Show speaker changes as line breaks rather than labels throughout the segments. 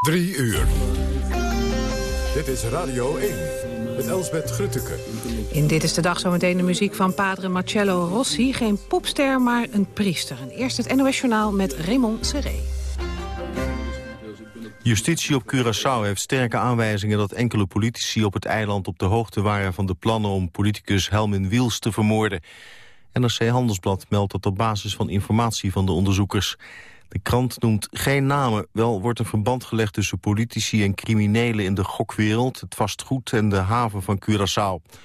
Drie uur. Dit is Radio 1 met Elsbeth Grutteke.
In Dit is de Dag zometeen de muziek van padre Marcello Rossi. Geen popster, maar een priester. En eerst het NOS Journaal met Raymond Serré.
Justitie op Curaçao heeft sterke aanwijzingen dat enkele politici op het eiland op de hoogte waren van de plannen om politicus Helmin Wiels te vermoorden. NRC Handelsblad meldt dat op basis van informatie van de onderzoekers. De krant noemt geen namen. Wel wordt een verband gelegd tussen politici en criminelen in de gokwereld, het vastgoed en de haven van Curaçao.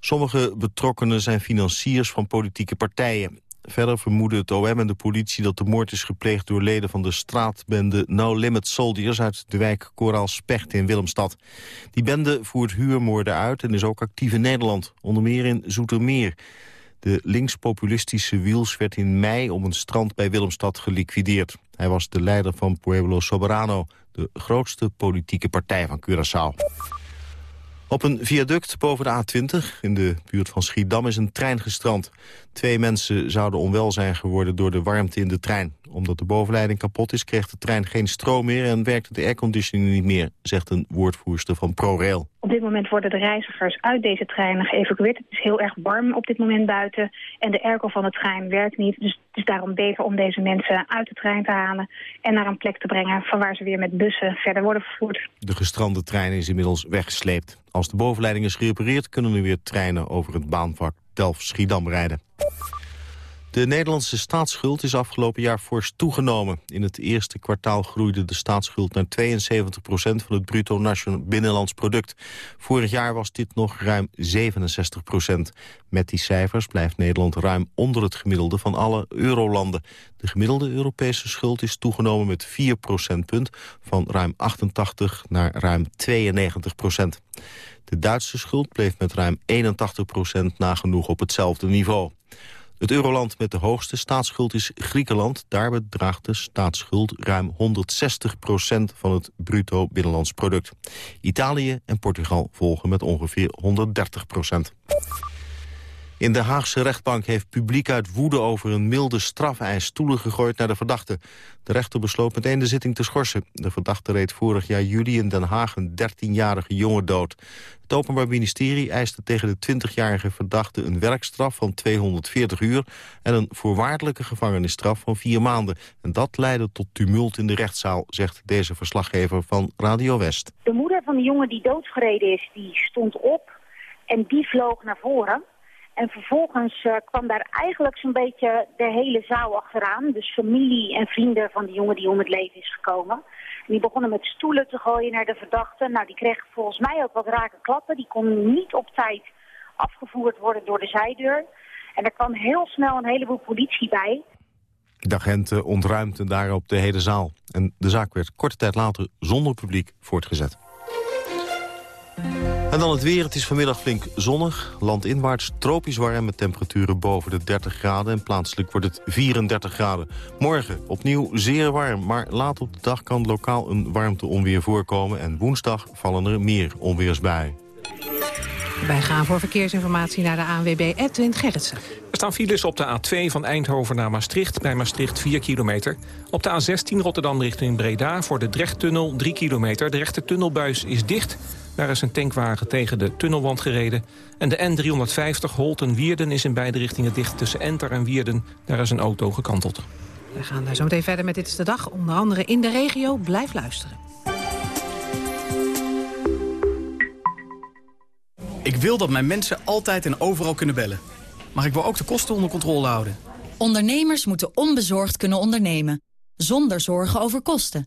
Sommige betrokkenen zijn financiers van politieke partijen. Verder vermoeden het OM en de politie dat de moord is gepleegd door leden van de straatbende No Limit Soldiers uit de wijk Koraal Specht in Willemstad. Die bende voert huurmoorden uit en is ook actief in Nederland, onder meer in Zoetermeer. De linkspopulistische Wiels werd in mei op een strand bij Willemstad geliquideerd. Hij was de leider van Pueblo Soberano, de grootste politieke partij van Curaçao. Op een viaduct boven de A20 in de buurt van Schiedam is een trein gestrand. Twee mensen zouden onwel zijn geworden door de warmte in de trein. Omdat de bovenleiding kapot is, kreeg de trein geen stroom meer... en werkte de airconditioning niet meer, zegt een woordvoerster van ProRail.
Op dit moment worden de reizigers uit deze treinen geëvacueerd. Het is heel erg warm op dit moment buiten. En de airco van de trein werkt niet. Dus het is daarom beter om deze mensen uit de trein te halen... en naar een plek te brengen van waar ze weer met bussen verder worden vervoerd.
De gestrande trein is inmiddels weggesleept. Als de bovenleiding is gerepareerd... kunnen er weer treinen over het baanvak Delft-Schiedam rijden. De Nederlandse staatsschuld is afgelopen jaar fors toegenomen. In het eerste kwartaal groeide de staatsschuld naar 72 procent van het bruto nationaal binnenlands product. Vorig jaar was dit nog ruim 67 procent. Met die cijfers blijft Nederland ruim onder het gemiddelde van alle eurolanden. De gemiddelde Europese schuld is toegenomen met 4 procentpunt, van ruim 88 naar ruim 92 procent. De Duitse schuld bleef met ruim 81 procent nagenoeg op hetzelfde niveau. Het euroland met de hoogste staatsschuld is Griekenland. Daar bedraagt de staatsschuld ruim 160 procent van het bruto binnenlands product. Italië en Portugal volgen met ongeveer 130 procent. In de Haagse rechtbank heeft publiek uit woede over een milde strafeis stoelen gegooid naar de verdachte. De rechter besloot meteen de zitting te schorsen. De verdachte reed vorig jaar juli in Den Haag een 13-jarige jongen dood. Het Openbaar Ministerie eiste tegen de 20-jarige verdachte een werkstraf van 240 uur en een voorwaardelijke gevangenisstraf van vier maanden. En dat leidde tot tumult in de rechtszaal, zegt deze verslaggever van Radio West.
De moeder van de jongen die doodgereden is, die stond op en die vloog naar voren. En vervolgens uh, kwam daar eigenlijk zo'n beetje de hele zaal achteraan. Dus familie en vrienden van de jongen die om het leven is gekomen. En die begonnen met stoelen te gooien naar de verdachte. Nou, die kreeg volgens mij ook wat rake klappen. Die kon niet op tijd afgevoerd worden door de zijdeur. En er kwam heel snel een heleboel politie bij.
De agenten ontruimden daarop de hele zaal. En de zaak werd korte tijd later zonder publiek voortgezet. En dan het weer. Het is vanmiddag flink zonnig. Landinwaarts tropisch warm met temperaturen boven de 30 graden. En plaatselijk wordt het 34 graden. Morgen opnieuw zeer warm. Maar laat op de dag kan lokaal een warmteonweer voorkomen. En woensdag vallen er meer onweersbuien.
Wij gaan voor verkeersinformatie naar de ANWB Edwin Gerritsen.
Er staan files op de A2 van Eindhoven naar Maastricht. Bij Maastricht 4 kilometer. Op de A16 Rotterdam richting Breda voor de Drechttunnel 3 kilometer. De rechte tunnelbuis is dicht. Daar is een tankwagen tegen de tunnelwand gereden. En de N350 Holten-Wierden is in beide richtingen dicht tussen Enter en Wierden. Daar is een auto gekanteld.
We gaan daar zo meteen verder met Dit is de Dag. Onder andere in de regio. Blijf luisteren.
Ik wil dat mijn mensen altijd en overal kunnen bellen. Maar ik wil ook de kosten onder controle houden.
Ondernemers moeten onbezorgd kunnen ondernemen. Zonder zorgen over kosten.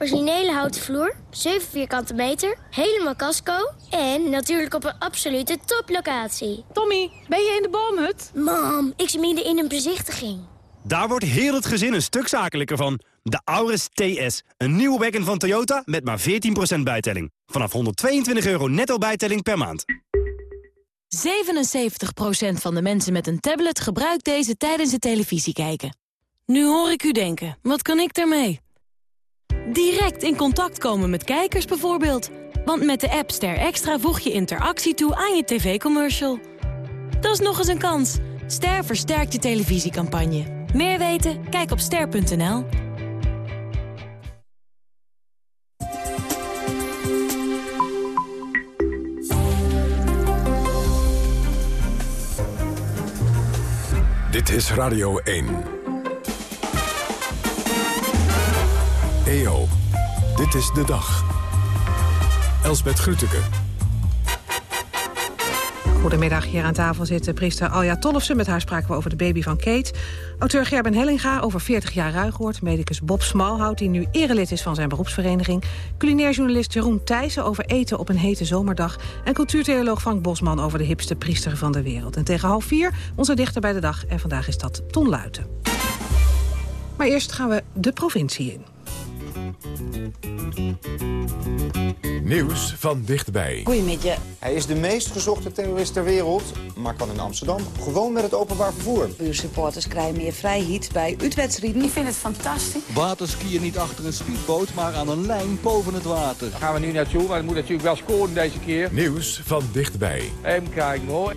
Originele houten vloer, 7 vierkante meter, helemaal casco... en natuurlijk op een absolute toplocatie.
Tommy, ben je in de boomhut?
Mam, ik zit midden in een bezichtiging.
Daar wordt heel het gezin een stuk zakelijker van. De Auris TS, een nieuwe wagon van Toyota met maar 14% bijtelling. Vanaf 122 euro netto bijtelling per maand.
77% van de mensen met een tablet gebruikt deze tijdens het televisie kijken. Nu hoor ik u denken, wat kan ik daarmee? Direct in contact komen met kijkers bijvoorbeeld. Want met de app Ster Extra voeg je interactie toe aan je tv-commercial. Dat is nog eens een kans. Ster versterkt je televisiecampagne. Meer weten? Kijk op ster.nl.
Dit is Radio 1. EO, dit is de dag. Elsbet Grütke.
Goedemiddag, hier aan tafel zit priester Alja Tollefsen. Met haar spraken we over de baby van Kate. Auteur Gerben Hellinga over 40 jaar ruigoord. Medicus Bob Smalhout, die nu erelid is van zijn beroepsvereniging. Culinair journalist Jeroen Thijssen over eten op een hete zomerdag. En cultuurtheoloog Frank Bosman over de hipste priester van de wereld. En tegen half vier onze dichter bij de dag. En vandaag is dat Ton Luiten. Maar eerst gaan we de provincie in.
Nieuws van dichtbij.
Goedemiddag. Hij is de meest gezochte terrorist ter wereld, maar kan in Amsterdam gewoon met het openbaar vervoer.
Uw supporters krijgen meer vrijheid bij uitwedstrijden.
Ik vind het fantastisch.
Waterskiën niet achter een speedboot, maar aan een lijn boven het water.
Daar gaan we nu naartoe, maar het moet natuurlijk wel scoren deze keer.
Nieuws van dichtbij.
Even kijken hoor.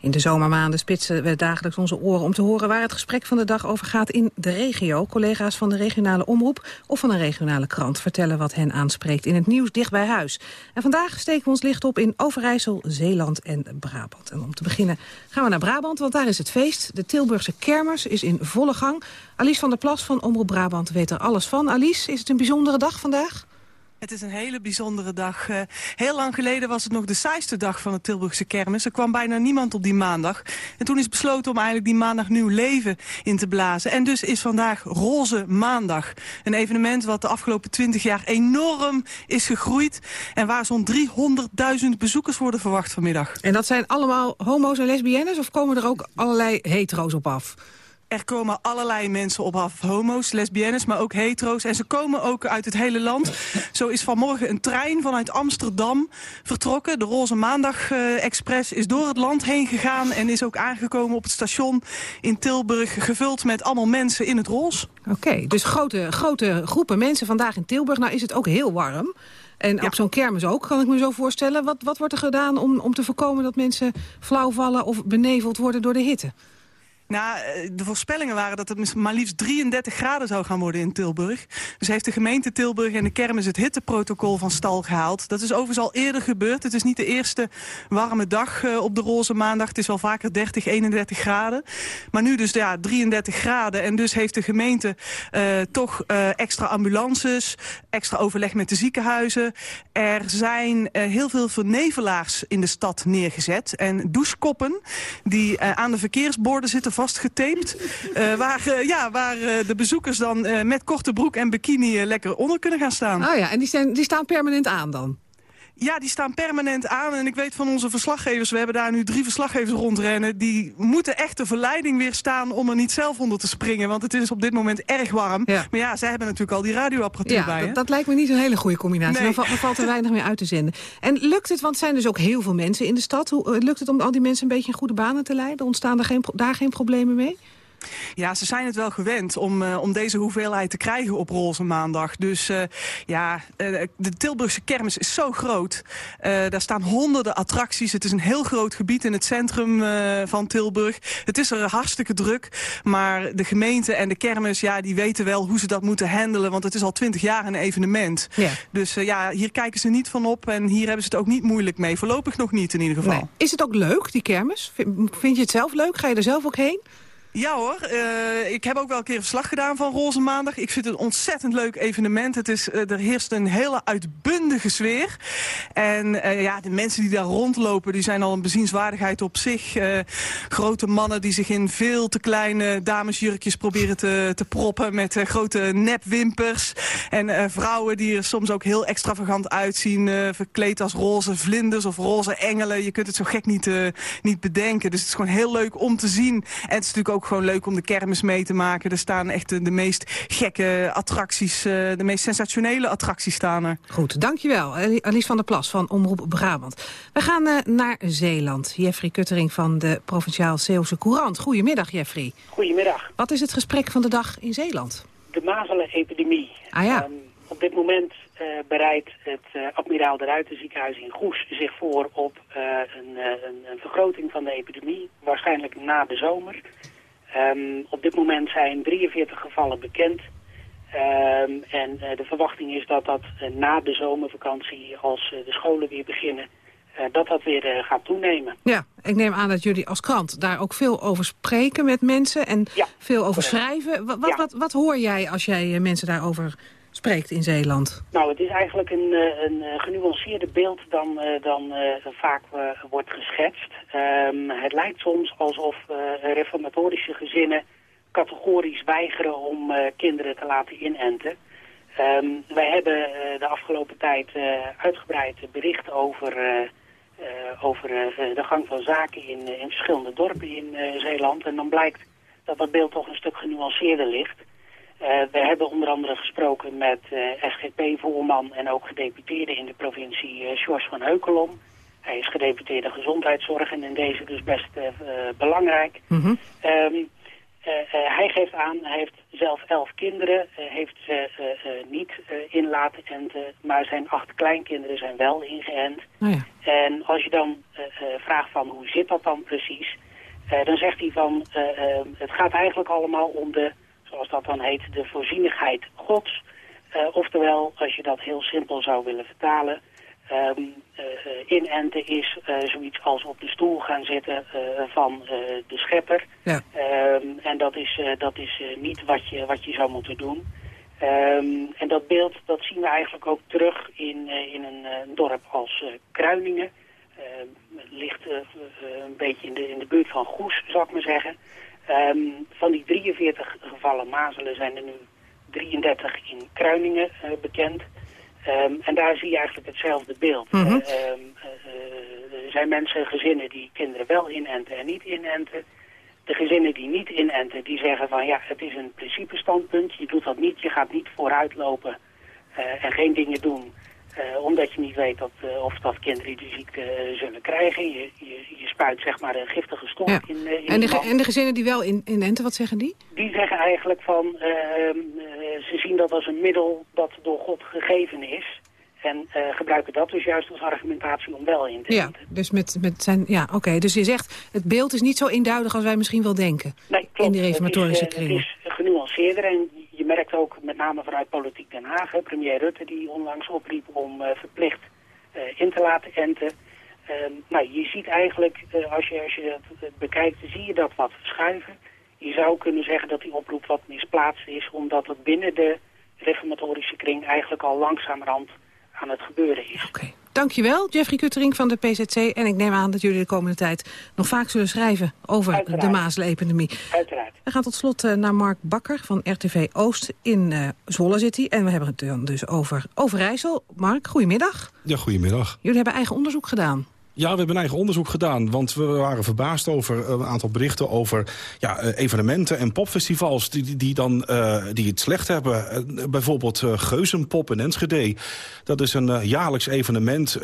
In de zomermaanden spitsen we dagelijks onze oren om te horen waar het gesprek van de dag over gaat in de regio. Collega's van de regionale omroep of van een regionale krant vertellen wat hen aanspreekt in het nieuws dicht bij huis. En vandaag steken we ons licht op in Overijssel, Zeeland en Brabant. En om te beginnen gaan we naar Brabant, want daar is het feest. De Tilburgse kermis is in volle gang. Alice van der Plas van Omroep Brabant weet er alles van. Alice, is het een bijzondere dag vandaag?
Het is een hele bijzondere dag. Uh, heel lang geleden was het nog de saaiste dag van de Tilburgse kermis. Er kwam bijna niemand op die maandag. En toen is besloten om eigenlijk die maandag nieuw leven in te blazen. En dus is vandaag Roze Maandag. Een evenement wat de afgelopen twintig jaar enorm is gegroeid. En waar zo'n 300.000 bezoekers worden verwacht vanmiddag.
En dat zijn allemaal homo's en lesbiennes? Of komen er ook allerlei hetero's op af?
Er komen allerlei mensen op af. Homo's, lesbiennes, maar ook hetero's. En ze komen ook uit het hele land. Zo is vanmorgen een trein vanuit Amsterdam vertrokken. De Roze Maandag uh, Express is door het land heen gegaan... en is ook aangekomen op het station in Tilburg... gevuld met allemaal mensen in het roze.
Oké, dus grote, grote groepen mensen vandaag in Tilburg. Nou is het ook heel warm. En op zo'n kermis ook, kan ik me zo voorstellen. Wat, wat wordt er gedaan om, om te voorkomen dat mensen flauw vallen... of beneveld worden door de hitte?
Nou, eh, de voorspellingen waren dat het maar liefst 33 graden zou gaan worden in Tilburg. Dus heeft de gemeente Tilburg en de kermis het hitteprotocol van stal gehaald. Dat is overigens al eerder gebeurd. Het is niet de eerste warme dag uh, op de roze maandag. Het is wel vaker 30, 31 graden. Maar nu dus ja, 33 graden. En dus heeft de gemeente uh, toch extra ambulances, extra overleg met de ziekenhuizen. Er zijn heel veel vernevelaars in de stad neergezet. En douchekoppen die aan de verkeersborden zitten vastgetaped. Uh, waar uh, ja, waar uh, de bezoekers dan met korte broek en bikini lekker onder kunnen gaan staan.
Oh ja, en die, zijn, die staan permanent aan dan?
Ja, die staan permanent aan. En ik weet van onze verslaggevers, we hebben daar nu drie verslaggevers rondrennen... die moeten echt de verleiding weerstaan om er niet zelf onder te springen. Want het is op dit moment erg warm. Ja. Maar ja, zij hebben natuurlijk al die radioapparatuur
ja,
bij.
Dat, dat, lijkt me niet een hele goede combinatie. Nee. Dan, valt er weinig meer uit te zenden. En lukt het, want er zijn dus ook heel veel mensen in de stad... Hoe, lukt het om al die mensen een beetje in goede banen te leiden? Ontstaan er geen, daar geen problemen mee?
Ja, ze zijn het wel gewend om, uh, om deze hoeveelheid te krijgen op roze maandag. Dus uh, ja, uh, de Tilburgse kermis is zo groot. daar staan honderden attracties. Het is een heel groot gebied in het centrum van Tilburg. Het is er hartstikke druk. Maar de gemeente en de kermis, ja, die weten wel hoe ze dat moeten handelen. Want het is al twintig jaar een evenement. Ja. Dus ja, hier kijken ze niet van op. En hier hebben ze het ook niet moeilijk mee. Voorlopig nog niet in ieder geval. Nee.
Is het ook leuk, die kermis? Vind je het zelf leuk? Ga je er zelf ook heen?
Ja hoor, uh, ik heb ook wel een keer verslag gedaan van Roze Maandag. Ik vind het een ontzettend leuk evenement. Het is, uh, er heerst een hele uitbundige sfeer. En uh, ja, de mensen die daar rondlopen, die zijn al een bezienswaardigheid op zich. grote mannen die zich in veel te kleine damesjurkjes proberen te, te proppen met grote nepwimpers. En vrouwen die er soms ook heel extravagant uitzien, verkleed als roze vlinders of roze engelen. Je kunt het zo gek niet, niet bedenken. Dus het is gewoon heel leuk om te zien. En het is natuurlijk ook ook gewoon leuk om de kermis mee te maken. Er staan echt de, de meest gekke attracties, eh, de meest sensationele attracties staan er.
Goed, dankjewel. Alice van der Plas van Omroep Brabant. We gaan uh, naar Zeeland. Jeffrey Kuttering van de Provinciaal Zeeuwse Courant. Goedemiddag, Jeffrey.
Goedemiddag.
Wat is het gesprek van de dag in Zeeland?
De mazelenepidemie.
Ah ja.
Um, op dit moment uh, bereidt het uh, Admiraal de Ruiten ziekenhuis in Goes zich voor op uh, een, een, een, vergroting van de epidemie, waarschijnlijk na de zomer. Um, op dit moment zijn 43 gevallen bekend. Um, en de verwachting is dat dat na de zomervakantie, als de scholen weer beginnen, dat dat weer gaat toenemen.
Ja, ik neem aan dat jullie als krant daar ook veel over spreken met mensen en
ja,
veel over schrijven. Wat,
ja.
wat, wat hoor jij als jij mensen daarover spreekt in Zeeland?
Nou, het is eigenlijk een, een genuanceerder beeld dan, dan uh, vaak wordt geschetst. Um, het lijkt soms alsof reformatorische gezinnen categorisch weigeren om kinderen te laten inenten. Um, wij hebben de afgelopen tijd uitgebreid bericht over, over de gang van zaken in, in verschillende dorpen in Zeeland. En dan blijkt dat dat beeld toch een stuk genuanceerder ligt. Uh, we hebben onder andere gesproken met uh, SGP-voorman en ook gedeputeerde in de provincie uh, George van Heukelom. Hij is gedeputeerde gezondheidszorg en in deze dus best belangrijk.
Mm -hmm.
um, hij geeft aan, hij heeft zelf elf kinderen, heeft ze niet in laten enten, maar zijn acht kleinkinderen zijn wel ingeënt.
Oh ja.
En als je dan vraagt van hoe zit dat dan precies, dan zegt hij van het gaat eigenlijk allemaal om de zoals dat dan heet, de voorzienigheid gods. Uh, oftewel, als je dat heel simpel zou willen vertalen, um, uh, inenten is uh, zoiets als op de stoel gaan zitten van de schepper.
Ja.
Um, en dat is, dat is niet wat je, wat je zou moeten doen. Um, en dat beeld dat zien we eigenlijk ook terug in, in een, dorp als Kruiningen. ligt een beetje in de, in de buurt van Goes, zou ik maar zeggen. Um, van die 43 gevallen mazelen zijn er nu 33 in Kruiningen uh, bekend. Um, en daar zie je eigenlijk hetzelfde beeld.
Mm -hmm.
uh, um, uh, er zijn mensen, gezinnen die kinderen wel inenten en niet inenten. De gezinnen die niet inenten, die zeggen van ja, het is een principe standpunt. Je doet dat niet, je gaat niet vooruitlopen en geen dingen doen. Uh, omdat je niet weet dat, uh, of dat kinderen die ziekte uh, zullen krijgen. Je, je, je, spuit zeg maar een giftige stof
ja.
in, in
en, de en de gezinnen die wel in, inenten, wat zeggen die?
Die zeggen eigenlijk van, ehm, ze zien dat als een middel dat door God gegeven is. En gebruiken dat dus juist als argumentatie om wel in te
ja,
enten.
Dus met, met zijn, ja, oké. Okay. Dus je zegt, het beeld is niet zo eenduidig als wij misschien wel denken.
Nee, klopt.
In die reformatorische kringen.
Het is genuanceerder en merkt ook met name vanuit Politiek Den Haag, premier Rutte die onlangs opriep om uh, verplicht uh, in te laten enten. Uh, nou, je ziet eigenlijk, als je, als je het bekijkt, zie je dat wat verschuiven. Je zou kunnen zeggen dat die oproep wat misplaatst is, omdat het binnen de reformatorische kring eigenlijk al langzamerhand aan het gebeuren is.
Oké. Okay. Dankjewel, Jeffrey Kuttering van de PZC. En ik neem aan dat jullie de komende tijd nog vaak zullen schrijven over
Uiteraard.
de mazelepidemie.
Uiteraard.
We gaan tot slot uh, naar Mark Bakker van RTV Oost in uh, Zwolle City. En we hebben het dan dus over Overijssel. Mark, goedemiddag.
Ja, goedemiddag.
Jullie hebben eigen onderzoek gedaan.
Ja, we hebben eigen onderzoek gedaan. Want we waren verbaasd over een aantal berichten over ja, evenementen en popfestivals die, die, dan, uh, die het slecht hebben. Bijvoorbeeld uh, Geuzenpop in Enschede. Dat is een jaarlijks evenement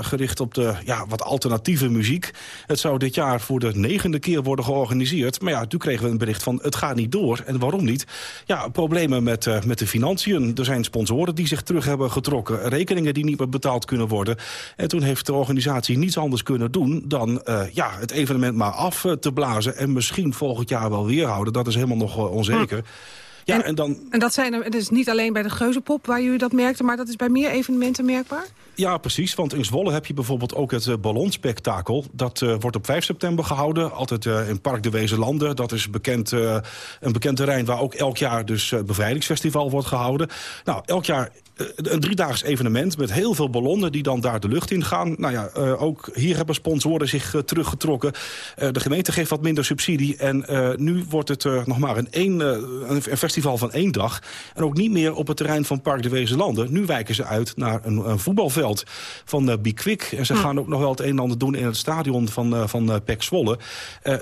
gericht op de ja, wat alternatieve muziek. Het zou dit jaar voor de negende keer worden georganiseerd. Maar ja, toen kregen we een bericht van het gaat niet door. En waarom niet? Ja, problemen met, met de financiën. Er zijn sponsoren die zich terug hebben getrokken. Rekeningen die niet meer betaald kunnen worden. En toen heeft de organisatie niets anders kunnen doen dan uh, ja, het evenement maar af uh, te blazen... en misschien volgend jaar wel weer houden. Dat is helemaal nog uh, onzeker. Ja,
en,
en, dan...
en dat zijn er, het is niet alleen bij de Geuzenpop waar jullie dat merkten... maar dat is bij meer evenementen merkbaar?
Ja, precies. Want in Zwolle heb je bijvoorbeeld ook het uh, ballonspektakel. Dat uh, wordt op 5 september gehouden. Altijd uh, in Park de Wezenlanden. Dat is bekend, een bekend terrein waar ook elk jaar dus het bevrijdingsfestival wordt gehouden. Nou, elk jaar een driedaags evenement met heel veel ballonnen die dan daar de lucht in gaan. Nou ja, uh, ook hier hebben sponsoren zich uh, teruggetrokken. Uh, de gemeente geeft wat minder subsidie. En nu wordt het nog maar een, een, een, festival van één dag. En ook niet meer op het terrein van Park de Wezenlanden. Nu wijken ze uit naar een, een voetbalveld van uh, Bikwik. En ze gaan ook nog wel het een en ander doen in het stadion van, van Pek Zwolle.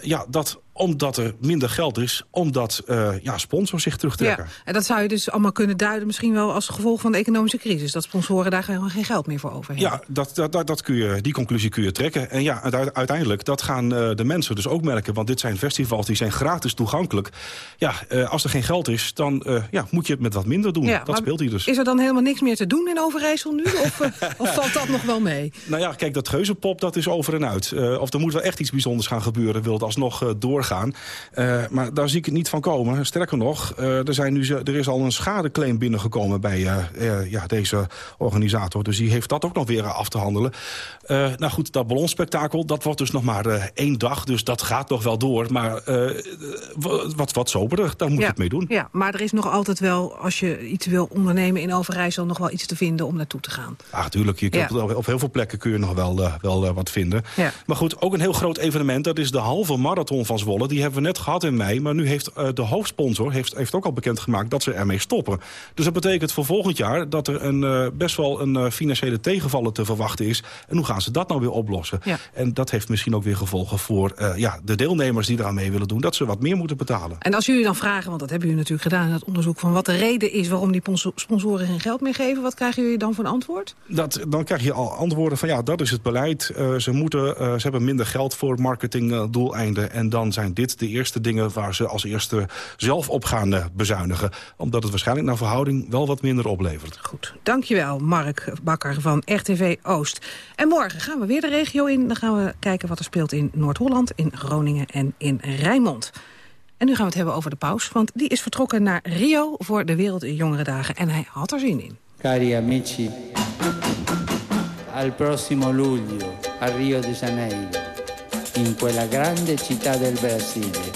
ja, dat omdat er minder geld is, omdat uh, ja, sponsors zich terugtrekken.
Ja, en dat zou je dus allemaal kunnen duiden misschien wel als gevolg van de economische crisis. Dat sponsoren daar gewoon geen geld meer voor over hebben.
Ja, dat, dat, dat, dat kun je, die conclusie kun je trekken. En ja, uiteindelijk, dat gaan uh, de mensen dus ook merken. Want dit zijn festivals, die zijn gratis toegankelijk. Ja, uh, als er geen geld is, dan ja, moet je het met wat minder doen. Ja, dat speelt hier dus.
Is er dan helemaal niks meer te doen in Overijssel nu? Of, of valt dat nog wel mee?
Nou ja, kijk, dat geuzenpop, dat is over en uit. of er moet wel echt iets bijzonders gaan gebeuren, wil het alsnog doorgaan. Maar daar zie ik het niet van komen. Sterker nog, er, zijn nu, er is al een schadeclaim binnengekomen bij ja, deze organisator. Dus die heeft dat ook nog weer af te handelen. Nou goed, dat ballonspektakel, dat wordt dus nog maar één dag. Dus dat gaat nog wel door. Maar wat, wat soberder, daar moet je het mee doen.
Ja, maar er is nog altijd wel, als je iets wil ondernemen in Overijssel... nog wel iets te vinden om naartoe te gaan.
Ach, tuurlijk. Je kunt, op, op, heel veel plekken kun je nog wel, wel wat vinden. Ja. Maar goed, ook een heel groot evenement. Dat is de halve marathon van Zwolle. Die hebben we net gehad in mei. Maar nu heeft de hoofdsponsor heeft, heeft ook al bekendgemaakt dat ze ermee stoppen. Dus dat betekent voor volgend jaar dat er een, best wel een financiële tegenvallen te verwachten is. En hoe gaan ze dat nou weer oplossen? En dat heeft misschien ook weer gevolgen voor ja, de deelnemers die eraan mee willen doen... dat ze wat meer moeten betalen.
En als jullie dan vragen, want dat hebben jullie natuurlijk gedaan in het onderzoek... van wat de reden is waarom die sponsoren geen geld meer geven... wat krijgen jullie dan voor antwoord?
Dat, dan krijg je al antwoorden van ja, dat is het beleid. Ze, moeten, ze hebben minder geld voor marketingdoeleinden... en dan zijn dit de eerste dingen waar ze als eerste zelf op gaan bezuinigen. Omdat het waarschijnlijk naar verhouding wel wat minder oplevert.
Goed, dankjewel Mark Bakker van RTV Oost. En morgen gaan we weer de regio in. Dan gaan we kijken wat er speelt in Noord-Holland, in Groningen en in Rijnmond. En nu gaan we het hebben over de paus, want die is vertrokken naar Rio voor de Wereldjongerendagen. En hij had er zin in.
Cari amici, al prossimo luglio a Rio de Janeiro, in quella grande città del Brasile,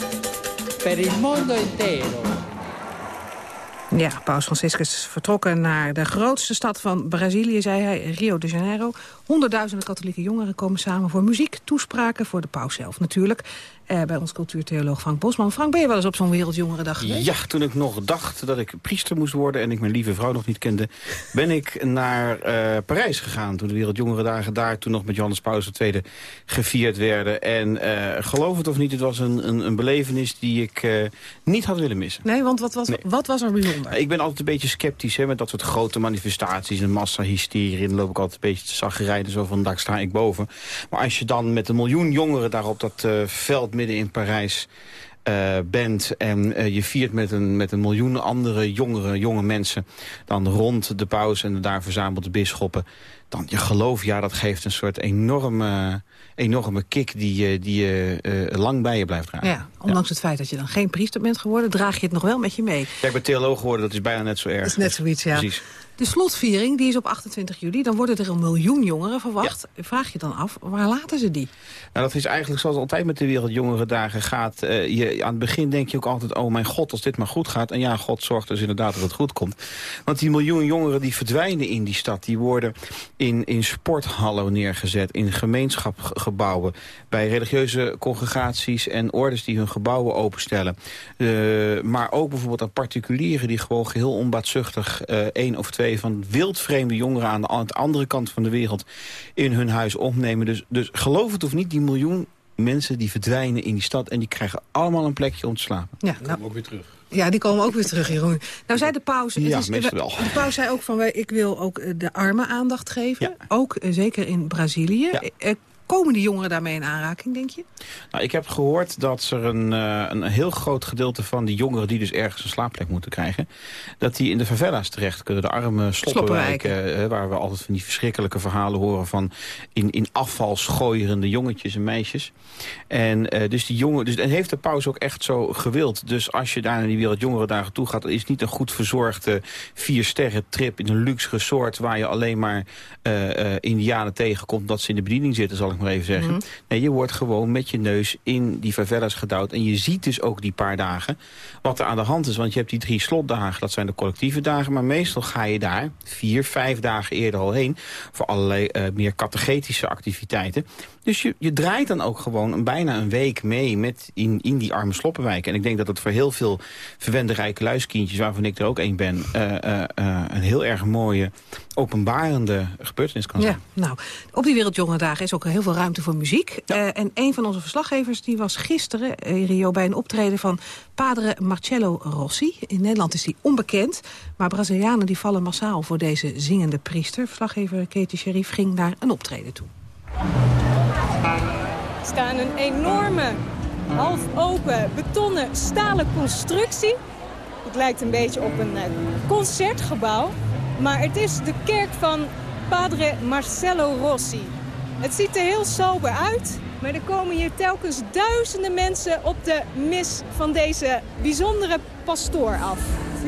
per il mondo intero.
Ja, Paus Franciscus vertrokken naar de grootste stad van Brazilië, zei hij, Rio de Janeiro. Honderdduizenden katholieke jongeren komen samen voor muziek, toespraken, voor de paus zelf natuurlijk eh, bij ons cultuurtheoloog Frank Bosman. Frank, ben je wel eens op zo'n Wereldjongerendag geweest?
Ja, toen ik nog dacht dat ik priester moest worden... en ik mijn lieve vrouw nog niet kende... ben ik naar uh, Parijs gegaan toen de Wereldjongerendagen daar... toen nog met Johannes Paus II gevierd werden. En uh, geloof het of niet, het was een, een, een belevenis die ik uh, niet had willen missen.
Nee, want wat was, nee. wat was er bijzonder?
Ik ben altijd een beetje sceptisch hè, met dat soort grote manifestaties... en massahysterie. Dan loop ik altijd een beetje te zaggerijden, zo van daar sta ik boven. Maar als je dan met een miljoen jongeren daar op dat veld midden in Parijs uh, bent en uh, je viert met een, met een miljoen andere jongere, jonge mensen... dan rond de paus en de daar verzamelde bisschoppen... dan je geloof, ja, dat geeft een soort enorme, enorme kick... die, die je uh, lang bij je blijft dragen.
Ja, ondanks het feit dat je dan geen priester bent geworden... draag je het nog wel met je mee.
Ja, ik ben theoloog geworden, dat is bijna net zo erg. Dat
is net zoiets, ja. Precies. De slotviering die is op 28 juli. Dan worden er een miljoen jongeren verwacht. Ja. Vraag je dan af, waar laten ze die?
Nou, dat is eigenlijk zoals altijd met de Wereldjongerendagen gaat. Uh, je, aan het begin denk je ook altijd, oh mijn god, als dit maar goed gaat. En ja, God zorgt dus inderdaad dat het goed komt. Want die miljoen jongeren die verdwijnen in die stad. Die worden in, in sporthallen neergezet, in gemeenschapsgebouwen. Bij religieuze congregaties en ordes die hun gebouwen openstellen. Uh, maar ook bijvoorbeeld aan particulieren die gewoon geheel onbaatzuchtig uh, één of twee van wildvreemde jongeren aan de, aan de andere kant van de wereld in hun huis opnemen. Dus, dus geloof het of niet, die miljoen mensen die verdwijnen in die stad... en die krijgen allemaal een plekje om te slapen.
Ja, nou, komen ook weer terug.
Ja, die komen ook weer terug, Jeroen. Nou zei de pauze...
Ja, is, meestal wel.
De pauze zei ook van, ik wil ook de armen aandacht geven. Ja. Ook uh, zeker in Brazilië. Ja. Komen die jongeren daarmee in aanraking, denk je?
Nou, ik heb gehoord dat er een, uh, een heel groot gedeelte van die jongeren... die dus ergens een slaapplek moeten krijgen... dat die in de favelas terecht kunnen. De arme sloppenwijken, uh, waar we altijd van die verschrikkelijke verhalen horen... van in, in afval schooierende jongetjes en meisjes. En uh, dus die jongen, dus, en heeft de pauze ook echt zo gewild. Dus als je daar naar die Wereldjongerendagen toe gaat... is niet een goed verzorgde vier sterren trip in een luxe resort... waar je alleen maar indianen tegenkomt dat ze in de bediening zitten, zal ik maar even zeggen. Mm Nee, je wordt gewoon met je neus in die favelas gedouwd. En je ziet dus ook die paar dagen wat er aan de hand is. Want je hebt die drie slotdagen, dat zijn de collectieve dagen. Maar meestal ga je daar vier, vijf dagen eerder al heen... voor allerlei uh, meer catechetische activiteiten. Dus je, je draait dan ook gewoon een, bijna een week mee met in, in die arme sloppenwijken. En ik denk dat het voor heel veel verwende rijke luiskindjes... waarvan ik er ook één ben, uh, uh, een heel erg mooie openbarende gebeurtenis kan zijn.
Ja, nou, op die Wereldjongerendagen is ook heel veel veel ruimte voor muziek. Eh, en een van onze verslaggevers die was gisteren in Rio... bij een optreden van padre Marcello Rossi. In Nederland is hij onbekend. Maar Brazilianen die vallen massaal voor deze zingende priester. Verslaggever Katie Sherif ging naar een optreden toe.
Er staan een enorme, half open, betonnen, stalen constructie. Het lijkt een beetje op een concertgebouw. Maar het is de kerk van Padre Marcello Rossi. Het ziet er heel sober uit, maar er komen hier telkens duizenden mensen op de mis van deze bijzondere pastoor af.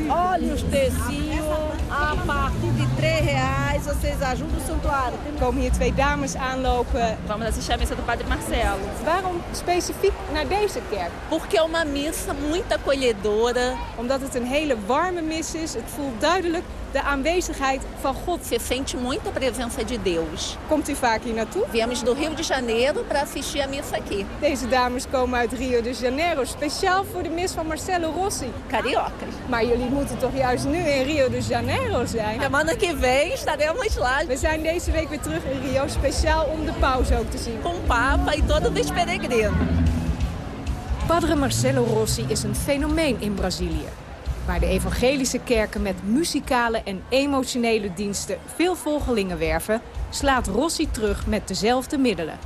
Olha os tecinhos, a partir de 3 reais vocês ajudam o santuário.
Er komen hier twee dames aanlopen.
Vamos assistir a missa do Padre Marcelo.
Waarom specifiek naar deze kerk?
Porque é uma missa muito acolhedora.
Omdat het een hele warme mis is. Het voelt duidelijk de aanwezigheid van God.
Você sente muito a presença de Deus.
Komt u vaak hier naartoe?
Viemos do Rio de Janeiro para assistir aqui.
Deze dames komen uit Rio de Janeiro, speciaal voor de mis van Marcelo Rossi.
Cariocas.
Maar jullie moeten toch juist nu in Rio de Janeiro zijn?
Semana que vem estaremos lá.
We zijn deze week weer terug in Rio, speciaal om de paus ook te zien.
Com Papa e todos os peregrinos.
Padre Marcelo Rossi is een fenomeen in Brazilië. Waar de evangelische kerken met muzikale en emotionele diensten veel volgelingen werven, slaat Rossi terug met dezelfde middelen.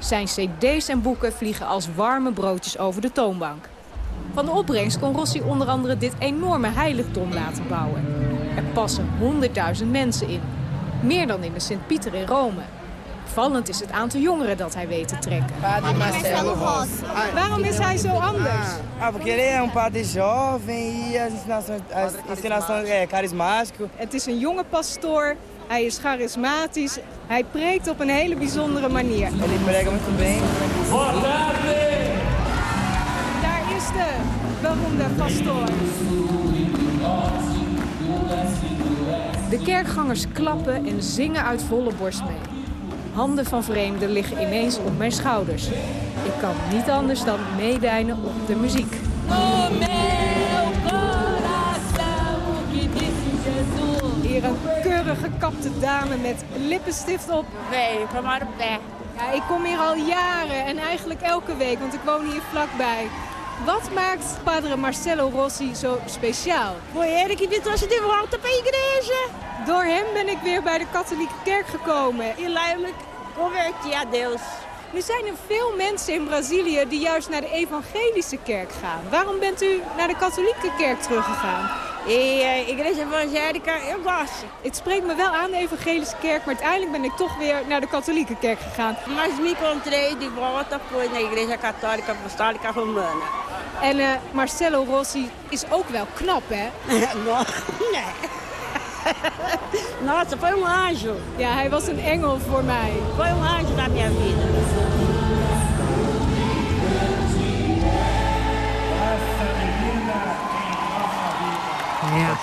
Zijn cd's en boeken vliegen als warme broodjes over de toonbank. Van de opbrengst kon Rossi onder andere dit enorme heiligdom laten bouwen. Er passen 100.000 mensen in. Meer dan in de Sint-Pieter in Rome. Vallend is het aantal jongeren dat hij weet te trekken.
Padre Marcelo Rossi.
Waarom is hij zo anders?
Ah, porque ele é um padre jovem e as ensinações é carismático.
Het is een jonge pastoor. Hij is charismatisch. Hij preekt op een hele bijzondere manier.
Ele prega muito bem.
Daar is de beroemde pastoor. De kerkgangers klappen en zingen uit volle borst mee. Handen van vreemden liggen ineens op mijn schouders. Ik kan niet anders dan meedijnen op de muziek. Hier een keurig gekapte dame met lippenstift op.
Nee, kom maar op weg.
Ja, ik kom hier al jaren en eigenlijk elke week, want ik woon hier vlakbij. Wat maakt padre Marcelo Rossi zo speciaal?
Foi ele que me trouxe de volta para a igreja.
Door hem ben ik weer bij de katholieke kerk gekomen.
A Deus.
Nu zijn er veel mensen in Brazilië die juist naar de evangelische kerk gaan. Waarom bent u naar de katholieke kerk teruggegaan?
E igreja evangélica eu gosto.
Het spreekt me wel aan, de evangelische kerk, maar uiteindelijk ben ik toch weer naar de katholieke kerk gegaan.
Mas me encontrei de volta foi na igreja católica apostólica romana.
En uh, Marcelo Rossi is ook wel knap, hè?
nee. Nossa, foi um anjo.
Ja, hij was een engel voor mij.
Foi um anjo na minha vida.
Ja,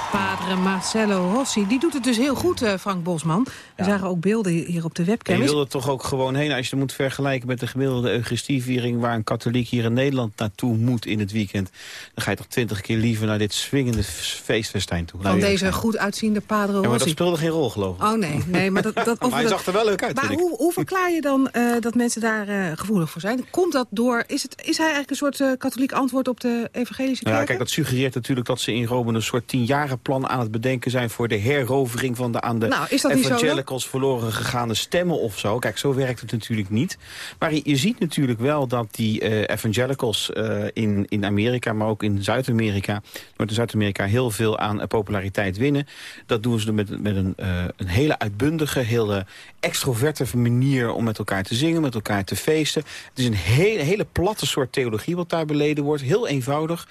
Marcello Rossi. Die doet het dus heel goed, uh, Frank Bosman. We zagen ook beelden hier op de webcam.
En je wil er toch ook gewoon heen, als je het moet vergelijken met de gemiddelde Eucharistieviering... waar een katholiek hier in Nederland naartoe moet in het weekend... dan ga je toch twintig keer liever naar dit swingende feestfestijn toe.
Van deze goed uitziende padre Rossi.
Ja, maar dat speelde geen rol, geloof ik.
Oh nee, nee maar dat... dat
maar hij zag er wel leuk uit,
Maar hoe, hoe, verklaar je dan uh, dat mensen daar uh, gevoelig voor zijn? Komt dat door... Is, het, is hij eigenlijk een soort uh, katholiek antwoord op de evangelische kerk?
Ja, kijk, dat suggereert natuurlijk dat ze in Rome een soort tienjarenplan aan het bedenken zijn... voor de herovering van de aan de
nou,
evangelicals zo, verloren gegaane stemmen of zo. Kijk, zo werkt het natuurlijk niet. Maar je, je ziet natuurlijk wel dat die uh, evangelicals uh, in, in Amerika... maar ook in Zuid-Amerika, Noord- en Zuid-Amerika... heel veel aan uh, populariteit winnen. Dat doen ze met, met een, een hele uitbundige, hele extroverte manier... om met elkaar te zingen, met elkaar te feesten. Het is een hele, hele platte soort theologie wat daar beleden wordt. Heel eenvoudig.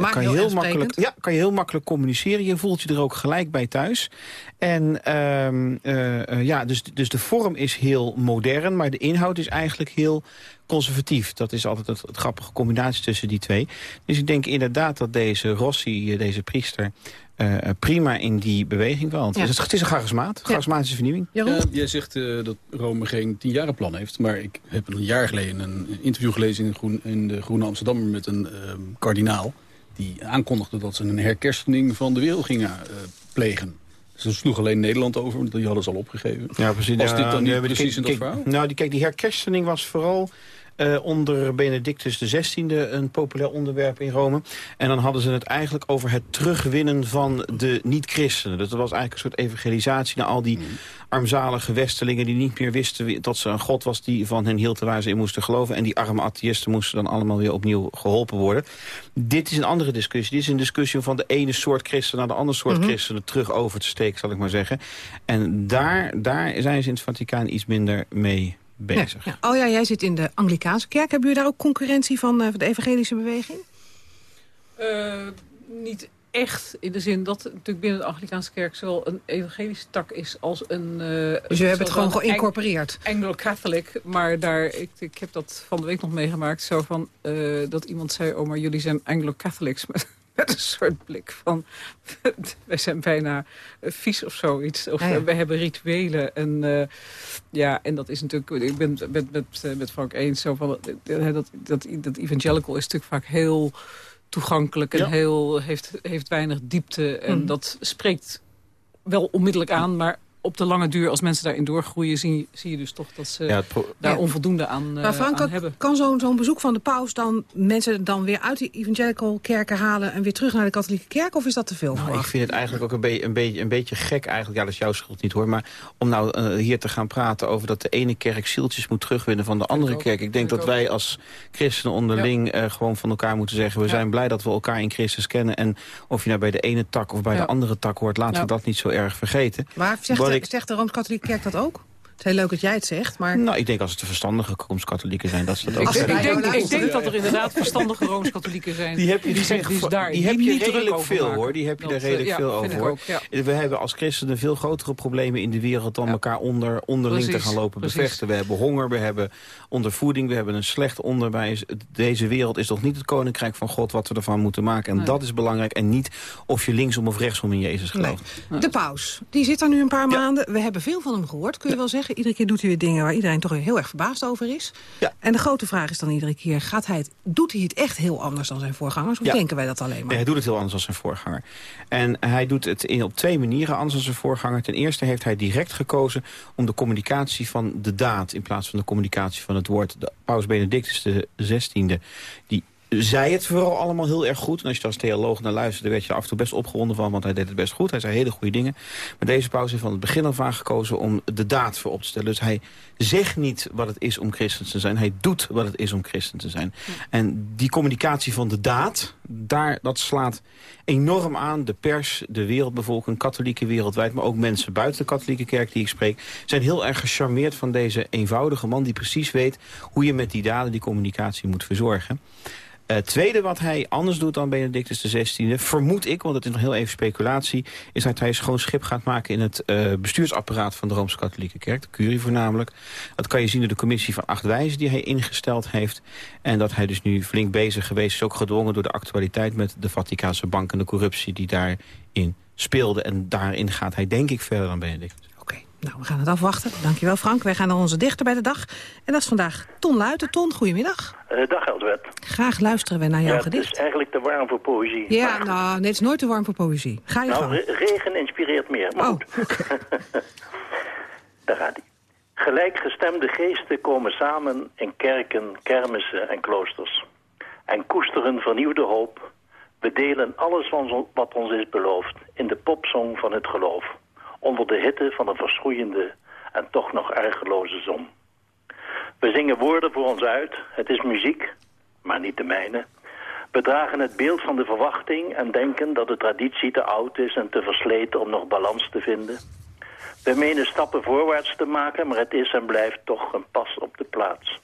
maar
kan, je heel makkelijk, ja, kan je heel makkelijk communiceren. Je voelt je er ook gelijk bij thuis. En uh, uh, ja, dus, dus de vorm is heel modern, maar de inhoud is eigenlijk heel conservatief. Dat is altijd het, het grappige combinatie tussen die twee. Dus ik denk inderdaad dat deze Rossi, deze priester... Uh, prima in die beweging valt. Ja. Dus het is een charismaat, charismatische vernieuwing.
Ja, jij zegt uh, dat Rome geen tienjarenplan heeft. Maar ik heb een jaar geleden een interview gelezen in, Groen, in de Groene Amsterdammer... met een uh, kardinaal die aankondigde dat ze een herkerstening van de wereld gingen plegen
Ze sloeg alleen Nederland over, want die hadden ze al opgegeven.
Ja, precies.
Was
Ja,
dit dan niet precies in dat verhaal?
Nou, die, kijk, die herkerstening was vooral eh, onder Benedictus XVI een populair onderwerp in Rome. En dan hadden ze het eigenlijk over het terugwinnen van de niet-christenen. Dus dat was eigenlijk een soort evangelisatie naar al die armzalige westelingen... die niet meer wisten dat ze een god was die van hen hield waar ze in moesten geloven. En die arme atheïsten moesten dan allemaal weer opnieuw geholpen worden. Dit is een andere discussie. Dit is een discussie om van de ene soort christen naar de andere soort
Mhm.
christenen terug over te steken, zal ik maar zeggen. En daar, daar zijn ze in het Vaticaan iets minder mee bezig.
Ja. Oh ja, jij zit in de Anglikaanse kerk. Hebben jullie daar ook concurrentie van, eh, van de evangelische beweging?
Eh, niet echt, in de zin dat natuurlijk binnen de Anglikaanse kerk... zowel een evangelische tak is als een... eh,
Dus je hebt het gewoon geïncorporeerd?
Ang- Anglo-Catholic, maar daar, ik, ik heb dat van de week nog meegemaakt... zo van, eh, dat iemand zei, oh, maar jullie zijn Anglo-Catholics... Met, een soort blik van, wij zijn bijna eh, vies of zoiets. Of
Ah, ja.
eh, we hebben rituelen. En, eh, ja, en dat is natuurlijk, ik ben het met, met, met Frank eens... Zo van, dat, dat, dat evangelical is natuurlijk vaak heel toegankelijk en
Ja.
heel, heeft, heeft weinig diepte. En
Mhm.
dat spreekt wel onmiddellijk aan, maar op de lange duur, als mensen daarin doorgroeien, zie, zie je dus toch dat ze
Ja,
daar
Ja.
onvoldoende aan, eh,
Maar Frank,
aan hebben.
kan zo'n zo'n bezoek van de paus dan mensen dan weer uit die evangelical kerken halen... en weer terug naar de katholieke kerk? Of is dat te veel
Nou, ik vind het eigenlijk ook een, be een, beetje, een beetje gek eigenlijk. Ja, dat is jouw schuld niet hoor. Maar om nou eh, hier te gaan praten over dat de ene kerk zieltjes moet terugwinnen van de andere kerk. Ik denk dat wij als christenen onderling eh, gewoon van elkaar moeten zeggen... we
Ja.
zijn blij dat we elkaar in Christus kennen. En of je nou bij de ene tak of bij
Ja.
de andere tak hoort... laten
Ja.
we dat niet zo erg vergeten.
Maar zegt, zegt de Rooms-Katholieke kerk dat ook? Het is heel leuk dat jij het zegt, maar...
Nou, ik denk als het de verstandige Rooms-Katholieken zijn... dat ze dat
Ik,
ook
ik,
bij
denk, ik denk dat er inderdaad verstandige Rooms-Katholieken zijn.
Die heb je, die
zijn, die is daar
die heb je redelijk veel
maken.
hoor. Die heb je daar
eh,
redelijk
ja,
veel over
ik
hoor.
ook, ja.
We hebben als christenen veel grotere problemen in de wereld dan
Ja.
elkaar onder, onderling
Precies,
te gaan lopen
precies.
bevechten. We hebben honger, we hebben ondervoeding, we hebben een slecht onderwijs. Deze wereld is toch niet het koninkrijk van God wat we ervan moeten maken. En
Nee.
dat is belangrijk. En niet of je linksom of rechtsom in Jezus
Nee.
gelooft.
De paus, die zit er nu een paar maanden. We hebben veel van hem gehoord, kun je wel zeggen. Iedere keer doet hij weer dingen waar iedereen toch heel erg verbaasd over is.
Ja.
En de grote vraag is dan iedere keer, gaat hij het, doet hij het echt heel anders dan zijn voorgangers? Of
Ja.
denken wij dat alleen
Nee,
maar?
hij doet het heel anders dan zijn voorganger. En hij doet het in, op twee manieren anders dan zijn voorganger. Ten eerste heeft hij direct gekozen om de communicatie van de daad... in plaats van de communicatie van het woord. De paus Benedictus XVI, die zei het vooral allemaal heel erg goed. En als je als theoloog naar luisterde, werd je er af en toe best opgewonden van... want hij deed het best goed, hij zei hele goede dingen. Maar deze paus heeft van het begin af aan gekozen om de daad voorop te stellen. Dus hij zegt niet wat het is om christen te zijn. Hij doet wat het is om christen te zijn. En die communicatie van de daad, daar, dat slaat enorm aan. De pers, de wereldbevolking, katholieken wereldwijd... maar ook mensen buiten de katholieke kerk die ik spreek... zijn heel erg gecharmeerd van deze eenvoudige man... die precies weet hoe je met die daden die communicatie moet verzorgen. Eh, tweede wat hij anders doet dan Benedictus XVI, vermoed ik, want het is nog heel even speculatie, is dat hij schoon schip gaat maken in het eh, bestuursapparaat van de Rooms-Katholieke Kerk, de curie voornamelijk. Dat kan je zien door de commissie van acht wijzen die hij ingesteld heeft. En dat hij dus nu flink bezig geweest is, ook gedwongen door de actualiteit met de Vaticaanse bank en de corruptie die daarin speelde. En daarin gaat hij denk ik verder dan Benedictus.
Nou, we gaan het afwachten. Dankjewel Frank. Wij gaan naar onze dichter bij de dag. En dat is vandaag Ton Luiten. Ton, goedemiddag.
Eh, dag Elsbeth.
Graag luisteren we naar jouw
ja, het
gedicht.
is eigenlijk te warm voor poëzie.
Ja,
Maar-
nou, nee, het is nooit te warm voor poëzie. Ga je
nou,
gang.
re- regen inspireert meer. Maar goed. Daar gaat hij. Gelijkgestemde geesten komen samen in kerken, kermissen en kloosters. En koesteren vernieuwde hoop. We delen alles van- wat ons is beloofd in de popsong van het geloof. Onder de hitte van een verschroeiende en toch nog argeloze zon. We zingen woorden voor ons uit. Het is muziek, maar niet de mijne. We dragen het beeld van de verwachting en denken dat de traditie te oud is en te versleten om nog balans te vinden. We menen stappen voorwaarts te maken, maar het is en blijft toch een pas op de plaats.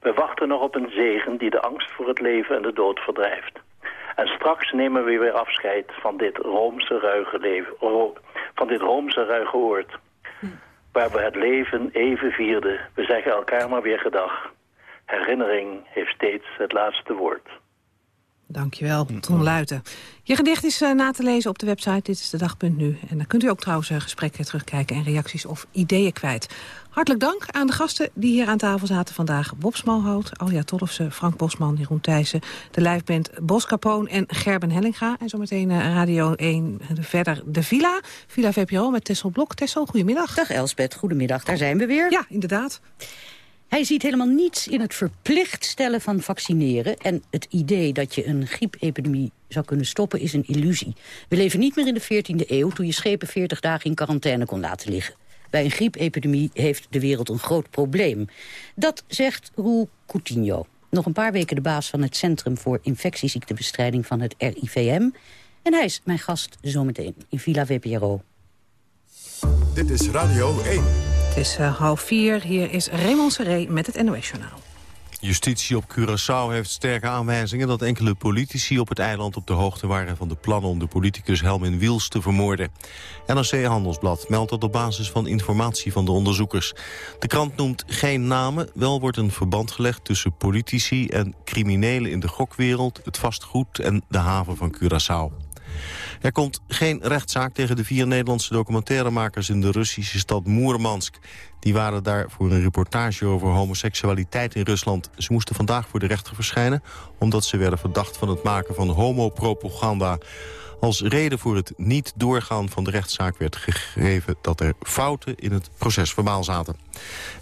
We wachten nog op een zegen die de angst voor het leven en de dood verdrijft. En straks nemen we weer afscheid van dit Roomse ruige leven, van dit Roomse ruige oord. Waar we het leven even vierden. We zeggen elkaar maar weer gedag. Herinnering heeft steeds het laatste woord.
Dankjewel, Ton Luiten. Je gedicht is uh, na te lezen op de website Dit is de Dag.nu. En daar kunt u ook trouwens uh, gesprekken terugkijken en reacties of ideeën kwijt. Hartelijk dank aan de gasten die hier aan tafel zaten vandaag. Bob Smalhout, Alja Tollefse, Frank Bosman, Jeroen Thijssen... de lijfband Bos Capoon en Gerben Hellinga. En zometeen uh, Radio 1 verder de Villa. Villa VPRO met Tessel Blok. Tessel, goedemiddag.
Dag Elspet, goedemiddag. Daar zijn we weer.
Ja, inderdaad.
Hij ziet helemaal niets in het verplicht stellen van vaccineren. En het idee dat je een griepepidemie zou kunnen stoppen is een illusie. We leven niet meer in de 14e eeuw toen je schepen 40 dagen in quarantaine kon laten liggen. Bij een griepepidemie heeft de wereld een groot probleem. Dat zegt Roel Coutinho. Nog een paar weken de baas van het Centrum voor Infectieziektebestrijding van het RIVM. En hij is mijn gast zometeen in Villa VPRO.
Dit is Radio 1.
Het is uh, half vier. Hier is Raymond Seré met het NOS-journaal.
Justitie op Curaçao heeft sterke aanwijzingen dat enkele politici op het eiland op de hoogte waren van de plannen om de politicus Helmin Wiels te vermoorden. NRC Handelsblad meldt dat op basis van informatie van de onderzoekers. De krant noemt geen namen, wel wordt een verband gelegd tussen politici en criminelen in de gokwereld, het vastgoed en de haven van Curaçao. Er komt geen rechtszaak tegen de vier Nederlandse documentairemakers in de Russische stad Moermansk. Die waren daar voor een reportage over homoseksualiteit in Rusland. Ze moesten vandaag voor de rechter verschijnen... omdat ze werden verdacht van het maken van homopropaganda. Als reden voor het niet doorgaan van de rechtszaak werd gegeven... dat er fouten in het procesverbaal zaten.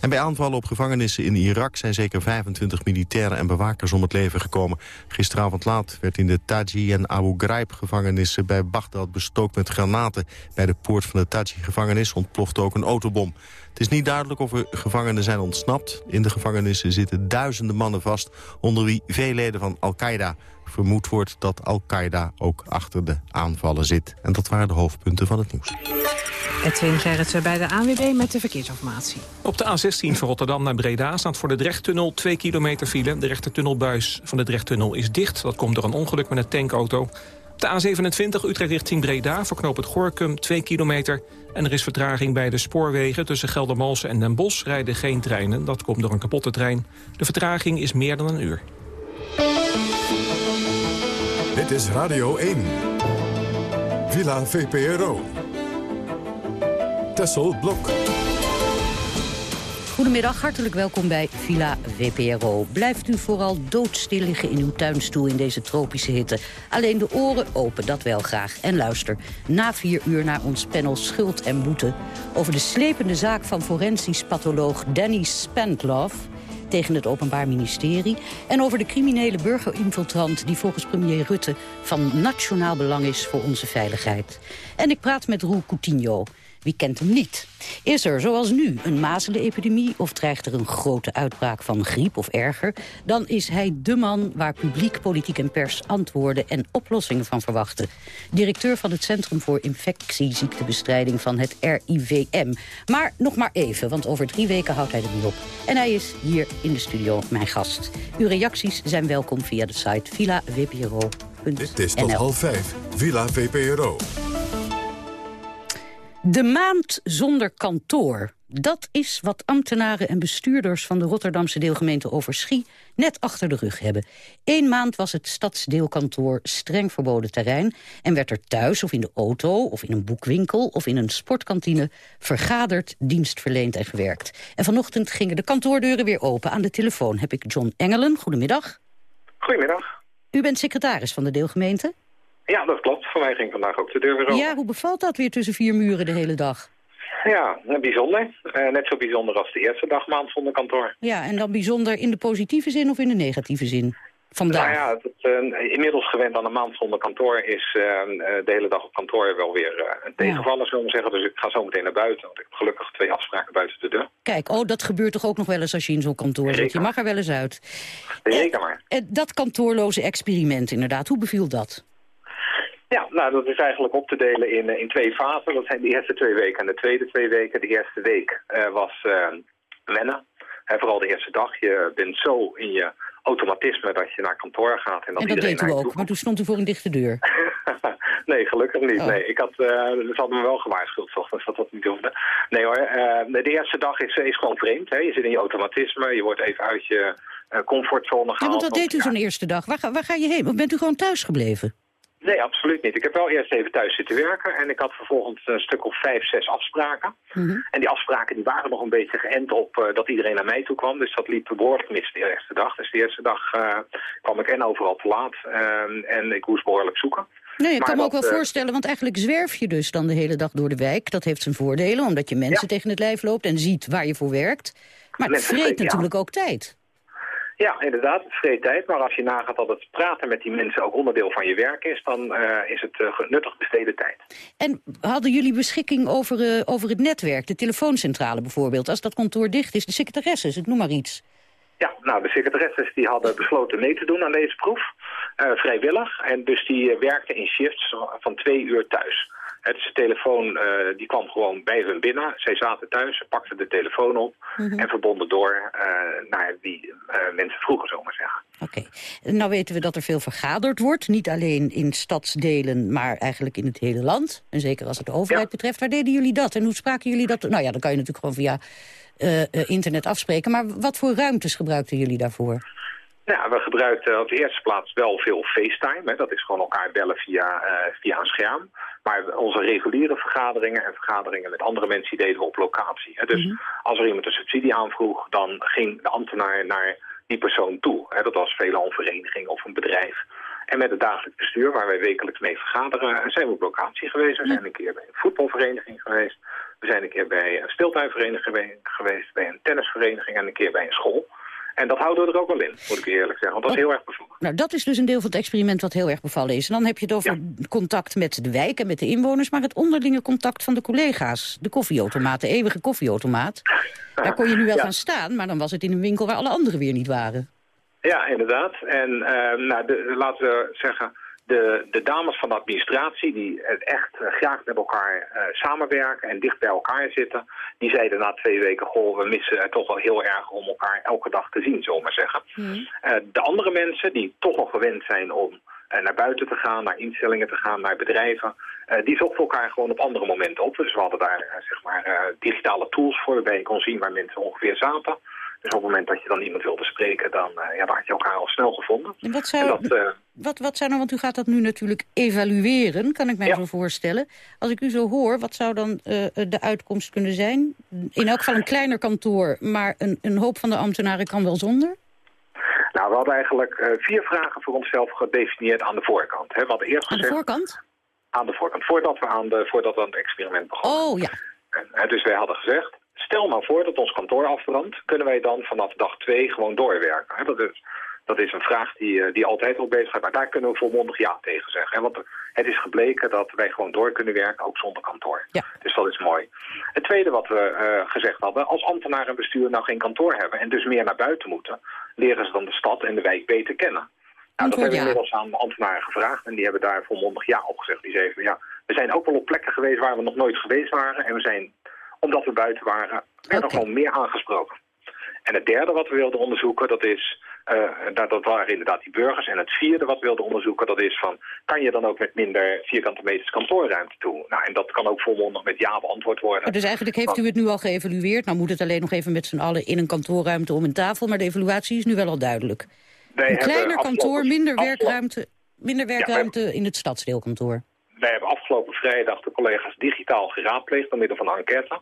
En bij aanvallen op gevangenissen in Irak zijn zeker 25 militairen en bewakers om het leven gekomen. Gisteravond laat werd in de Taji en Abu Ghraib gevangenissen bij Bagdad bestookt met granaten. Bij de poort van de Taji-gevangenis ontplofte ook een autobom. Het is niet duidelijk of er gevangenen zijn ontsnapt. In de gevangenissen zitten duizenden mannen vast... onder wie veel leden van Al-Qaeda. Vermoed wordt dat Al-Qaeda ook achter de aanvallen zit. En dat waren de hoofdpunten van het nieuws.
Edwin Gerritsen bij de ANWB met de verkeersinformatie.
Op de A16 van Rotterdam naar Breda staat voor de Drechttunnel 2 kilometer file. De rechtertunnelbuis van de Drechttunnel is dicht. Dat komt door een ongeluk met een tankauto. De A27 Utrecht richting Breda voor knoop het Gorkum 2 kilometer. En er is vertraging bij de spoorwegen tussen Geldermalsen en Den Bosch rijden geen treinen. Dat komt door een kapotte trein. De vertraging is meer dan een uur.
Dit is Radio 1. Villa VPRO. Tessel Blok.
Goedemiddag, hartelijk welkom bij Villa VPRO. Blijft u vooral doodstil liggen in uw tuinstoel in deze tropische hitte. Alleen de oren open, dat wel graag. En luister na vier uur naar ons panel Schuld en Boete... over de slepende zaak van forensisch patholoog Danny Spendlove tegen het Openbaar Ministerie... en over de criminele burgerinfiltrant die volgens premier Rutte... van nationaal belang is voor onze veiligheid. En ik praat met Roel Coutinho, wie kent hem niet? Is er, zoals nu, een mazelenepidemie... of dreigt er een grote uitbraak van griep of erger... dan is hij de man waar publiek, politiek en pers antwoorden... en oplossingen van verwachten. Directeur van het Centrum voor Infectieziektebestrijding van het RIVM. Maar nog maar even, want over drie weken houdt hij er niet op. En hij is hier in de studio mijn gast. Uw reacties zijn welkom via de site villavpro.nl.
Dit is tot half vijf, Villa VPRO.
De maand zonder kantoor. Dat is wat ambtenaren en bestuurders van de Rotterdamse deelgemeente Overschie net achter de rug hebben. Eén maand was het stadsdeelkantoor streng verboden terrein... en werd er thuis of in de auto of in een boekwinkel of in een sportkantine... vergaderd, dienst verleend en gewerkt. En vanochtend gingen de kantoordeuren weer open. Aan de telefoon heb ik John Engelen. Goedemiddag.
Goedemiddag.
U bent secretaris van de deelgemeente?
Ja, dat klopt. Voor mij ging vandaag ook de deur weer open.
Ja, hoe bevalt dat weer tussen vier muren de hele dag?
Ja, bijzonder. Uh, net zo bijzonder als de eerste dag maand zonder kantoor.
Ja, en dan bijzonder in de positieve zin of in de negatieve zin? Vandaag.
Nou ja, het, uh, inmiddels gewend aan een maand zonder kantoor is uh, de hele dag op kantoor wel weer een tegenvaller, ja. zullen we zeggen. Dus ik ga zo meteen naar buiten, want ik heb gelukkig twee afspraken buiten de deur.
Kijk, oh, dat gebeurt toch ook nog wel eens als je in zo'n kantoor zit. Je mag er wel eens uit.
Zeker maar.
dat kantoorloze experiment inderdaad, hoe beviel dat?
Ja, nou dat is eigenlijk op te delen in, in twee fasen. Dat zijn de eerste twee weken en de tweede twee weken. De eerste week uh, was uh, wennen. En vooral de eerste dag. Je bent zo in je automatisme dat je naar kantoor gaat. En, dat
en dat deed u ook, maar toen stond u voor een dichte deur.
nee, gelukkig niet. Nee, ik had, uh, ze hadden me wel gewaarschuwd, ochtends, dat dat niet hoefde. Nee hoor, uh, de eerste dag is, is gewoon vreemd. Hè? Je zit in je automatisme, je wordt even uit je uh, comfortzone gehaald.
Ja, want wat deed u zo'n eerste dag? Waar, waar ga je heen? Of bent u gewoon thuis gebleven?
Nee, absoluut niet. Ik heb wel eerst even thuis zitten werken en ik had vervolgens een stuk of vijf, zes afspraken.
Mhm.
En die afspraken die waren nog een beetje geënt op uh, dat iedereen naar mij toe kwam. Dus dat liep behoorlijk mis de eerste dag. Dus de eerste dag uh, kwam ik en overal te laat uh, en ik moest behoorlijk zoeken.
Nee, ik kan me ook wel
eh,
voorstellen, want eigenlijk zwerf je dus dan de hele dag door de wijk. Dat heeft zijn voordelen, omdat je mensen tegen het lijf loopt en ziet waar je voor werkt. Maar het
Mensen
vreet
ja.
natuurlijk ook tijd.
Ja, inderdaad, vreet tijd. Maar als je nagaat dat het praten met die mensen ook onderdeel van je werk is, dan eh, is het uh, nuttig besteden tijd.
En hadden jullie beschikking over, eh, over het netwerk, de telefooncentrale bijvoorbeeld, als dat kantoor dicht is, de secretaresses, ik noem maar iets.
Ja, nou, de secretaresses die hadden besloten mee te doen aan deze proef, vrijwillig. En dus die werkten in shifts van twee uur thuis. Het is de telefoon, eh, die kwam gewoon bij hun binnen. Zij zaten thuis, ze pakten de telefoon op
Mhm.
en verbonden door eh, naar die eh, mensen vroegen, zomaar zeggen.
Oké. Nou weten we dat er veel vergaderd wordt. Niet alleen in stadsdelen, maar eigenlijk in het hele land. En zeker als het de overheid betreft. Waar deden jullie dat? En hoe spraken jullie dat? Nou ja, dan kan je natuurlijk gewoon via internet afspreken. Maar wat voor ruimtes gebruikten jullie daarvoor?
Ja, we gebruikten op de eerste plaats wel veel FaceTime. Hè. Dat is gewoon elkaar bellen via, eh, via een scherm. Maar onze reguliere vergaderingen en vergaderingen met andere mensen die deden we op locatie. Hè. Dus als er iemand een subsidie aanvroeg, dan ging de ambtenaar naar die persoon toe. Hè. Dat was veelal een vereniging of een bedrijf. En met het dagelijks bestuur, waar wij wekelijks mee vergaderen, zijn we op locatie geweest. We zijn een keer bij een voetbalvereniging geweest. We zijn een keer bij een speeltuinvereniging geweest, bij een tennisvereniging en een keer bij een school. En dat houden we er ook wel in, moet ik eerlijk zeggen. Want dat is heel erg bevoegd.
Nou, dat is dus een deel van het experiment wat heel erg bevallen is. En dan heb je het over contact met de wijk en met de inwoners... maar het onderlinge contact van de collega's. De koffieautomaat, de eeuwige koffieautomaat. Daar kon je nu wel
Ja.
gaan staan, maar dan was het in een winkel... waar alle anderen weer niet waren.
Ja, inderdaad. En eh, nou, de, laten we zeggen, de, de dames van de administratie die het echt eh, graag met elkaar eh, samenwerken en dicht bij elkaar zitten, die zeiden na twee weken, goh, we missen het toch wel heel erg om elkaar elke dag te zien, zullen we maar zeggen. Eh, de andere mensen die toch al gewend zijn om naar buiten te gaan, naar instellingen te gaan, naar bedrijven, die zochten elkaar gewoon op andere momenten op. Dus we hadden daar zeg maar digitale tools voor waarbij je kon zien waar mensen ongeveer zaten. Dus op het moment dat je dan iemand wilde spreken, dan, eh, ja, dan had je elkaar al snel gevonden.
En wat zou,
En dat, eh,
wat, wat zou nou, want u gaat dat nu natuurlijk evalueren, kan ik mij zo voorstellen. Als ik u zo hoor, wat zou dan eh, de uitkomst kunnen zijn? In elk geval een kleiner kantoor, maar een, een hoop van de ambtenaren kan wel zonder?
Nou, we hadden eigenlijk vier vragen voor onszelf gedefinieerd aan de voorkant. Hè. Hadden eerst
Aan de
gezegd,
voorkant?
aan de voorkant, voordat we aan, de, voordat we aan het experiment begonnen.
Oh, ja.
En, hè, dus wij hadden gezegd, stel nou voor dat ons kantoor afbrandt, kunnen wij dan vanaf dag twee gewoon doorwerken? Dat, is, dat is een vraag die, eh, die altijd al bezig gaat, maar daar kunnen we volmondig ja tegen zeggen. Want het is gebleken dat wij gewoon door kunnen werken, ook zonder kantoor. Dus dat is mooi. Het tweede wat we eh, gezegd hadden, als ambtenaar en bestuur nou geen kantoor hebben en dus meer naar buiten moeten, leren ze dan de stad en de wijk beter kennen. Nou, dat hebben we inmiddels aan ambtenaren gevraagd en die hebben daar volmondig ja op gezegd. Die zeiden, ja, we zijn ook wel op plekken geweest waar we nog nooit geweest waren en we zijn, omdat we buiten waren, werden gewoon meer aangesproken. En het derde wat we wilden onderzoeken, dat is, eh, dat, dat waren inderdaad die burgers. En het vierde wat we wilden onderzoeken, dat is van, kan je dan ook met minder vierkante meters kantoorruimte toe? Nou, en dat kan ook volmondig met ja beantwoord worden.
Dus eigenlijk heeft u het nu al geëvalueerd. Nou moet het alleen nog even met z'n allen in een kantoorruimte om een tafel. Maar de evaluatie is nu wel al duidelijk.
Wij
een kleiner kantoor, minder werkruimte, minder werkruimte in het stadsdeelkantoor.
Wij hebben afgelopen vrijdag de collega's digitaal geraadpleegd door middel van een enquête.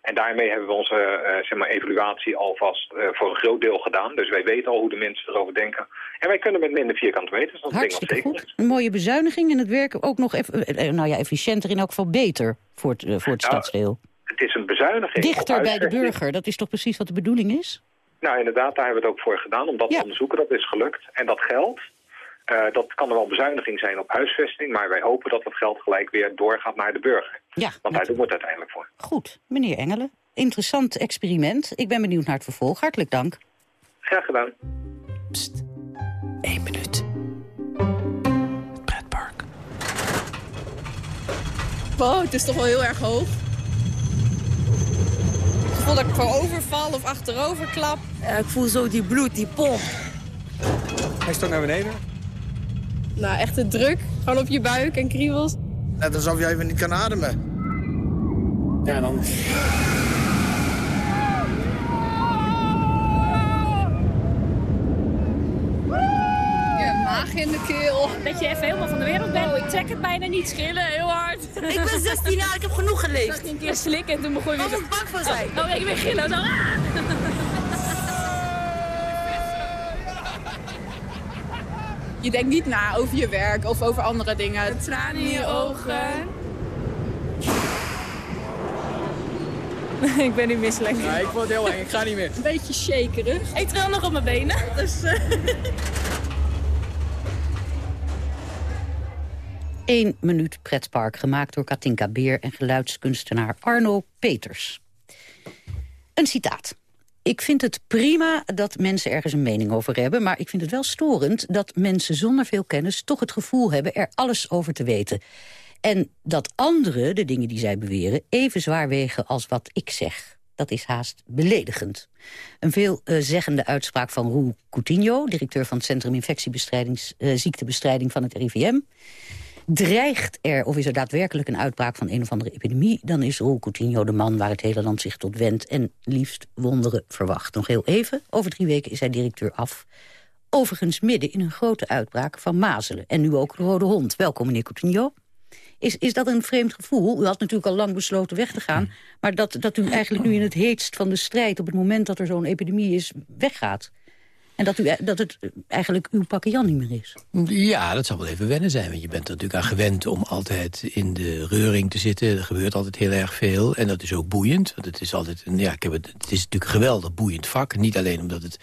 En daarmee hebben we onze eh, zeg maar, evaluatie alvast eh, voor een groot deel gedaan. Dus wij weten al hoe de mensen erover denken. En wij kunnen met minder vierkante meters, dat ding
Hartstikke
zeker
goed. Een mooie bezuiniging en het werken ook nog eff- eh, nou ja, efficiënter in elk geval beter voor het, voor het
Nou,
stadsdeel.
Het is een bezuiniging.
Dichter bij de burger, dat is toch precies wat de bedoeling is?
Nou, inderdaad, daar hebben we het ook voor gedaan om dat te onderzoeken. Dat is gelukt. En dat geld, eh, dat kan er wel bezuiniging zijn op huisvesting, maar wij hopen dat dat geld gelijk weer doorgaat naar de burger.
Ja,
Want daar doen we het uiteindelijk voor.
Goed, meneer Engelen. Interessant experiment. Ik ben benieuwd naar het vervolg. Hartelijk dank.
Graag gedaan.
Eén minuut.
Wow, het is toch wel heel erg hoog. Het gevoel dat ik voorover val of achterover klap. ik voel zo die bloed, die pomp.
Hij stort naar beneden.
Nou, echt de druk. Gewoon op je buik en kriebels.
Net alsof je even niet kan ademen. Ja, dan...
maag in de keel. Dat je even helemaal van de wereld bent. ik trek het bijna niet schillen, heel hard.
Ik ben 16 jaar, ik heb genoeg geleefd.
Ik een keer slikken en toen begon je weer...
Waar moet bang voor zijn?
Oh, ik ben gillen. Zo. Ah!
Je denkt niet na over je werk of over andere dingen. Tranen in je ogen.
ik ben nu misselijk.
Ja, ik word het heel eng. Ik ga niet meer.
Een beetje shakerig. Ik tril nog op mijn benen. Dus, uh...
1 minuut pretpark, gemaakt door Katinka Beer en geluidskunstenaar Arno Peters. Een citaat. Ik vind het prima dat mensen ergens een mening over hebben... maar ik vind het wel storend dat mensen zonder veel kennis... toch het gevoel hebben er alles over te weten. En dat anderen, de dingen die zij beweren... even zwaar wegen als wat ik zeg. Dat is haast beledigend. Een veelzeggende uitspraak van Roel Coutinho... directeur van het Centrum Infectieziektebestrijding van het RIVM... Dreigt er, of is er daadwerkelijk een uitbraak van een of andere epidemie... dan is Roel Coutinho de man waar het hele land zich tot wendt... en liefst wonderen verwacht. Nog heel even, over drie weken is hij directeur af. Overigens midden in een grote uitbraak van mazelen. En nu ook de rode hond. Welkom, meneer Coutinho. Is, is dat een vreemd gevoel? U had natuurlijk al lang besloten weg te gaan... maar dat, dat u eigenlijk nu in het heetst van de strijd... op het moment dat er zo'n epidemie is, weggaat... En dat, u, dat het eigenlijk uw pakken Jan niet meer is.
Ja, dat zal wel even wennen zijn. Want je bent er natuurlijk aan gewend om altijd in de reuring te zitten. Er gebeurt altijd heel erg veel. En dat is ook boeiend. Want het is altijd ja, ik heb het, het is natuurlijk een geweldig boeiend vak. Niet alleen omdat het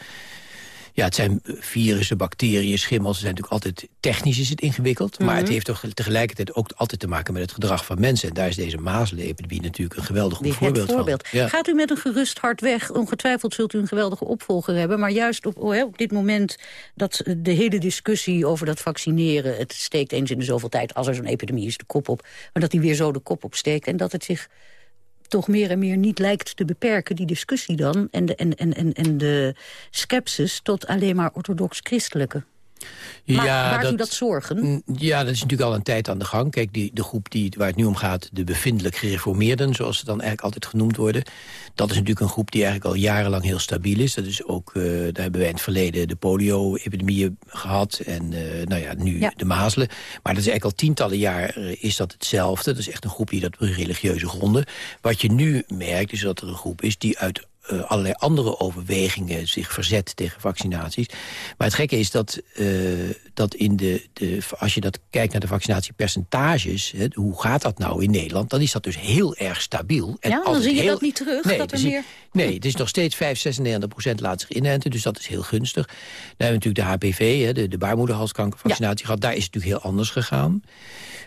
ja, het zijn virussen, bacteriën, schimmels. Ze zijn natuurlijk altijd technisch is het ingewikkeld. Maar het mhm. heeft toch tegelijkertijd ook altijd te maken met het gedrag van mensen. En daar is deze mazelenepidemie natuurlijk een geweldig goed voorbeeld, voorbeeld,
van. Gaat u met een gerust hart weg? Ongetwijfeld zult u een geweldige opvolger hebben. Maar juist op, oh, op dit moment dat de hele discussie over dat vaccineren... het steekt eens in de zoveel tijd, als er zo'n epidemie is, de kop op. Maar dat die weer zo de kop opsteekt. En dat het zich toch meer en meer niet lijkt te beperken, die discussie dan... en de, en, en, en, en de skepsis tot alleen maar orthodox-christelijke. Maar ja, dat, dat zorgen?
Mm, ja, dat is natuurlijk al een tijd aan de gang. Kijk, die, de groep die, waar het nu om gaat, de bevindelijk gereformeerden... zoals ze dan eigenlijk altijd genoemd worden... dat is natuurlijk een groep die eigenlijk al jarenlang heel stabiel is. Dat is ook, uh, daar hebben wij in het verleden de polio-epidemieën gehad... en uh, nou ja, nu de mazelen. Maar dat is eigenlijk al tientallen jaar is dat hetzelfde. Dat is echt een groep die dat religieuze gronden. Wat je nu merkt, is dat er een groep is die uit uh, allerlei andere overwegingen zich verzet tegen vaccinaties. Maar het gekke is dat, uh, dat in de, de, als je dat kijkt naar de vaccinatiepercentages... Hè, hoe gaat dat nou in Nederland, dan is dat dus heel erg stabiel.
En ja, dan zie je heel... dat niet terug, nee, dat er meer...
Nee, het is nog steeds 5, 96 procent laat zich inenten, dus dat is heel gunstig. Dan hebben we natuurlijk de HPV, hè, de, de baarmoederhalskankervaccinatie gehad. Daar is het natuurlijk heel anders gegaan.